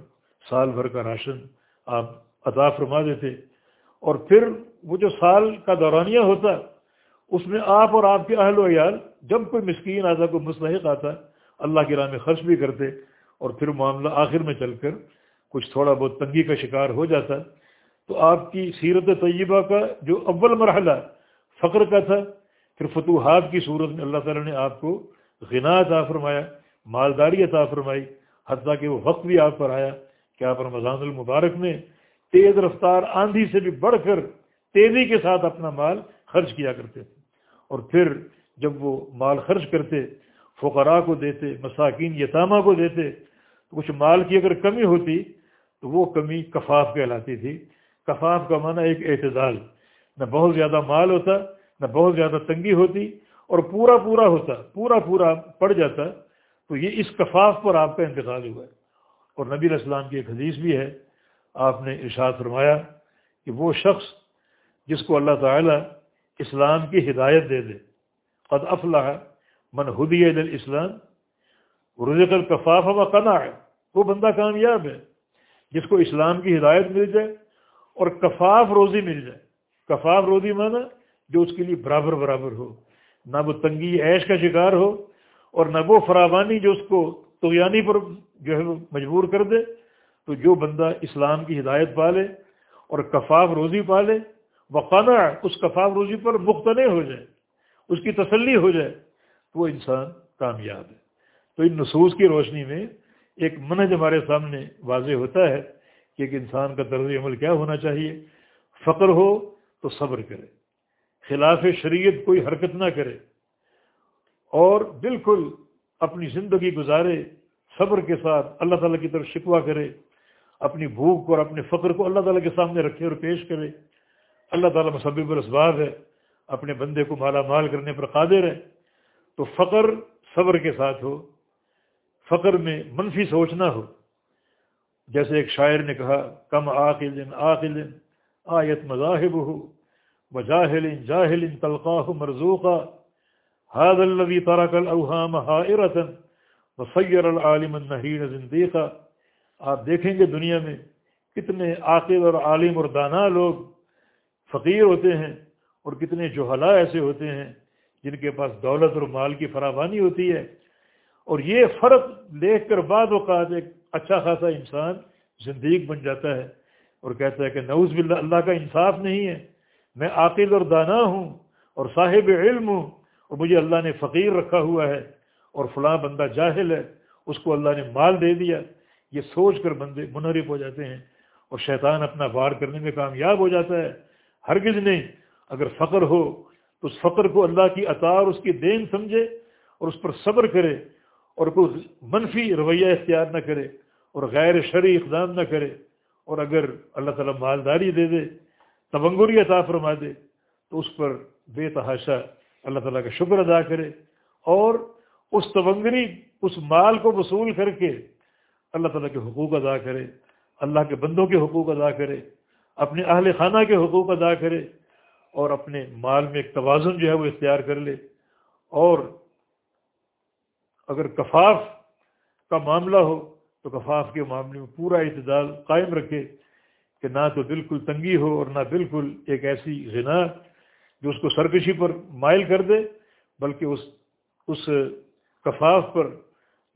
سال بھر کا راشن آپ عطا فرما دیتے۔ اور پھر وہ جو سال کا دورانیہ ہوتا، اس میں آپ اور آپ کے اہل و عیال، جب کوئی مسکین آتا، کوئی مستحق آتا اللہ کی راہ میں خرچ بھی کرتے اور پھر معاملہ آخر میں چل کر کچھ تھوڑا بہت تنگی کا شکار ہو جاتا۔ تو آپ کی سیرت طیبہ کا جو اول مرحلہ فقر کا تھا، پھر فتوحات کی صورت میں اللہ تعالیٰ نے آپ کو غنا عطا فرمایا، مالداری عطا فرمائی، حتیٰ کہ وہ وقت بھی آپ پر آیا کہ آپ رمضان المبارک میں تیز رفتار آندھی سے بھی بڑھ کر تیزی کے ساتھ اپنا مال خرچ کیا کرتے تھے۔ اور پھر جب وہ مال خرچ کرتے فقراء کو دیتے، مساکین، یتامہ کو دیتے، تو کچھ مال کی اگر کمی ہوتی تو وہ کمی کفاف کہلاتی تھی۔ کفاف کا معنی ایک اعتدال، نہ بہت زیادہ مال ہوتا، نہ بہت زیادہ تنگی ہوتی اور پورا پورا ہوتا، پورا پورا پڑ جاتا، تو یہ اس کفاف پر آپ کا انتقال ہوا ہے۔ اور نبی السلام کی ایک حدیث بھی ہے، آپ نے ارشاد فرمایا کہ وہ شخص جس کو اللہ تعالیٰ اسلام کی ہدایت دے دے، قد افلاح من ہدی اسلام رزق الکفاف و قنا ہے وہ بندہ کامیاب ہے، جس کو اسلام کی ہدایت مل جائے اور کفاف روزی مل جائے۔ کفاف روزی مانا جو اس کے لیے برابر برابر ہو۔ نہ وہ تنگی، عیش کا شکار ہو اور نہ وہ فراوانی جو اس کو تویانی پر جو ہے وہ مجبور کر دے۔ تو جو بندہ اسلام کی ہدایت پالے اور کفاف روزی پالے وقانہ اس کفاف روزی پر مختلف ہو جائے، اس کی تسلی ہو جائے۔ وہ انسان کامیاب ہے۔ تو ان نصوص کی روشنی میں ایک منج ہمارے سامنے واضح ہوتا ہے کہ ایک انسان کا طرز عمل کیا ہونا چاہیے۔ فقر ہو تو صبر کرے۔ خلاف شریعت کوئی حرکت نہ کرے۔ اور بالکل اپنی زندگی گزارے، صبر کے ساتھ اللہ تعالیٰ کی طرف شکوہ کرے۔ اپنی بھوک اور اپنے فقر کو اللہ تعالیٰ کے سامنے رکھے اور پیش کرے۔ اللہ تعالیٰ مسبب الاسباب ہے۔ اپنے بندے کو مالا مال کرنے پر قادر ہے۔ تو فقر صبر کے ساتھ ہو، فقر میں منفی سوچنا ہو۔ جیسے ایک شاعر نے کہا، کم آخل آخل آیت مذاہب ہو بجاہل جاہل تلقاہ مرزوقہ حاد النبی تارک الحام حائرتن وسیر العالم النحین زندیقہ آپ دیکھیں گے دنیا میں کتنے عاقل اور عالم اور دانا لوگ فقیر ہوتے ہیں اور کتنے جوہلا ایسے ہوتے ہیں۔ جن کے پاس دولت اور مال کی فراوانی ہوتی ہے۔ اور یہ فرق دیکھ کر بعد اوقات ایک اچھا خاصا انسان زندگی بن جاتا ہے اور کہتا ہے کہ نوز باللہ اللہ کا انصاف نہیں ہے۔ میں عاقل اور دانا ہوں اور صاحب علم ہوں اور مجھے اللہ نے فقیر رکھا ہوا ہے اور فلاں بندہ جاہل ہے، اس کو اللہ نے مال دے دیا۔ یہ سوچ کر بندے منحرف ہو جاتے ہیں اور شیطان اپنا وار کرنے میں کامیاب ہو جاتا ہے۔ ہرگز نہیں۔ اگر فقر ہو اس فقر کو اللہ کی عطا اور اس کی دین سمجھے اور اس پر صبر کرے اور کوئی منفی رویہ اختیار نہ کرے اور غیر شرعی اقدام نہ کرے اور اگر اللہ تعالیٰ مالداری دے دے تبنگری عطا فرما دے، تو اس پر بے تحاشا اللہ تعالیٰ کا شکر ادا کرے اور اس تبنگری اس مال کو وصول کر کے اللہ تعالیٰ کے حقوق ادا کرے، اللہ کے بندوں کے حقوق ادا کرے، اپنے اہل خانہ کے حقوق ادا کرے اور اپنے مال میں ایک توازن جو ہے وہ اختیار کر لے۔ اور اگر کفاف کا معاملہ ہو تو کفاف کے معاملے میں پورا اعتدال قائم رکھے کہ نہ تو بالکل تنگی ہو اور نہ بالکل ایک ایسی غنا جو اس کو سرکشی پر مائل کر دے، بلکہ اس اس کفاف پر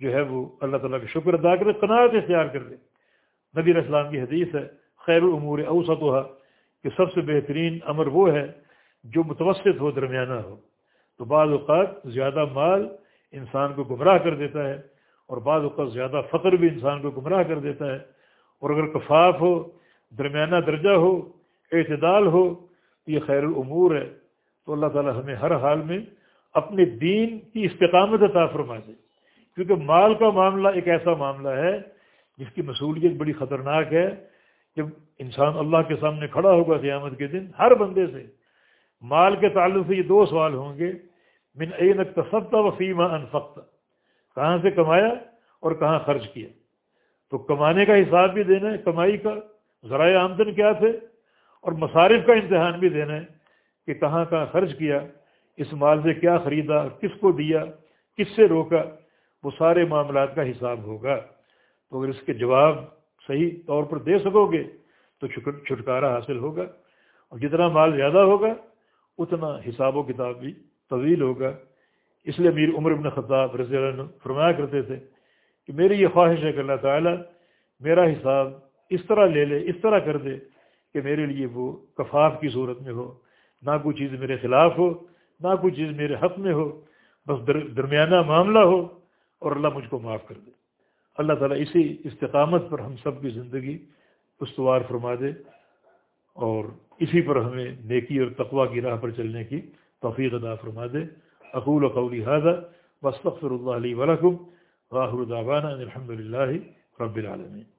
جو ہے وہ اللہ تعالیٰ کا شکر ادا کرے، قناعت اختیار کر دے نبی اسلام کی حدیث ہے، خیر العمور اوسط کہ سب سے بہترین امر وہ ہے جو متوسط ہو درمیانہ ہو۔ تو بعض اوقات زیادہ مال انسان کو گمراہ کر دیتا ہے اور بعض اوقات زیادہ فقر بھی انسان کو گمراہ کر دیتا ہے۔ اور اگر کفاف ہو، درمیانہ درجہ ہو، اعتدال ہو، تو یہ خیر العمور ہے۔ تو اللہ تعالیٰ ہمیں ہر حال میں اپنے دین کی استقامت عطا فرما دے کیونکہ مال کا معاملہ ایک ایسا معاملہ ہے جس کی مصولیت بڑی خطرناک ہے۔ جب انسان اللہ کے سامنے کھڑا ہوگا قیامت کے دن، ہر بندے سے مال کے تعلق سے یہ دو سوال ہوں گے، من این تصدہ و فیمہ انفقت، کہاں سے کمایا اور کہاں خرچ کیا؟ تو کمانے کا حساب بھی دینا ہے، کمائی کا ذرائع آمدن کیا تھے، اور مصارف کا امتحان بھی دینا ہے کہ کہاں کہاں خرچ کیا، اس مال سے کیا خریدا، کس کو دیا، کس سے روکا، وہ سارے معاملات کا حساب ہوگا۔ تو اگر اس کے جواب صحیح طور پر دے سکو گے تو چھٹکارا حاصل ہوگا اور جتنا مال زیادہ ہوگا اتنا حساب و کتاب بھی طویل ہوگا۔ اس لیے میر عمر ابن خطاب رضی اللہ عنہ فرمایا کرتے تھے کہ میری یہ خواہش ہے کہ اللہ تعالیٰ میرا حساب اس طرح لے لے، اس طرح کر دے کہ میرے لیے وہ کفاف کی صورت میں ہو۔ نہ کوئی چیز میرے خلاف ہو، نہ کوئی چیز میرے حق میں ہو، بس در درمیانہ معاملہ ہو اور اللہ مجھ کو معاف کر دے۔ اللہ تعالیٰ اسی استقامت پر ہم سب کی زندگی استوار فرما دے اور اسی پر ہمیں نیکی اور تقوا کی راہ پر چلنے کی توفیق ادا فرما دے۔ اقول و قولی حاضر بصطفر اللہ علیہ ولکم راہر الدابانہ الحمد للہ رب العالمین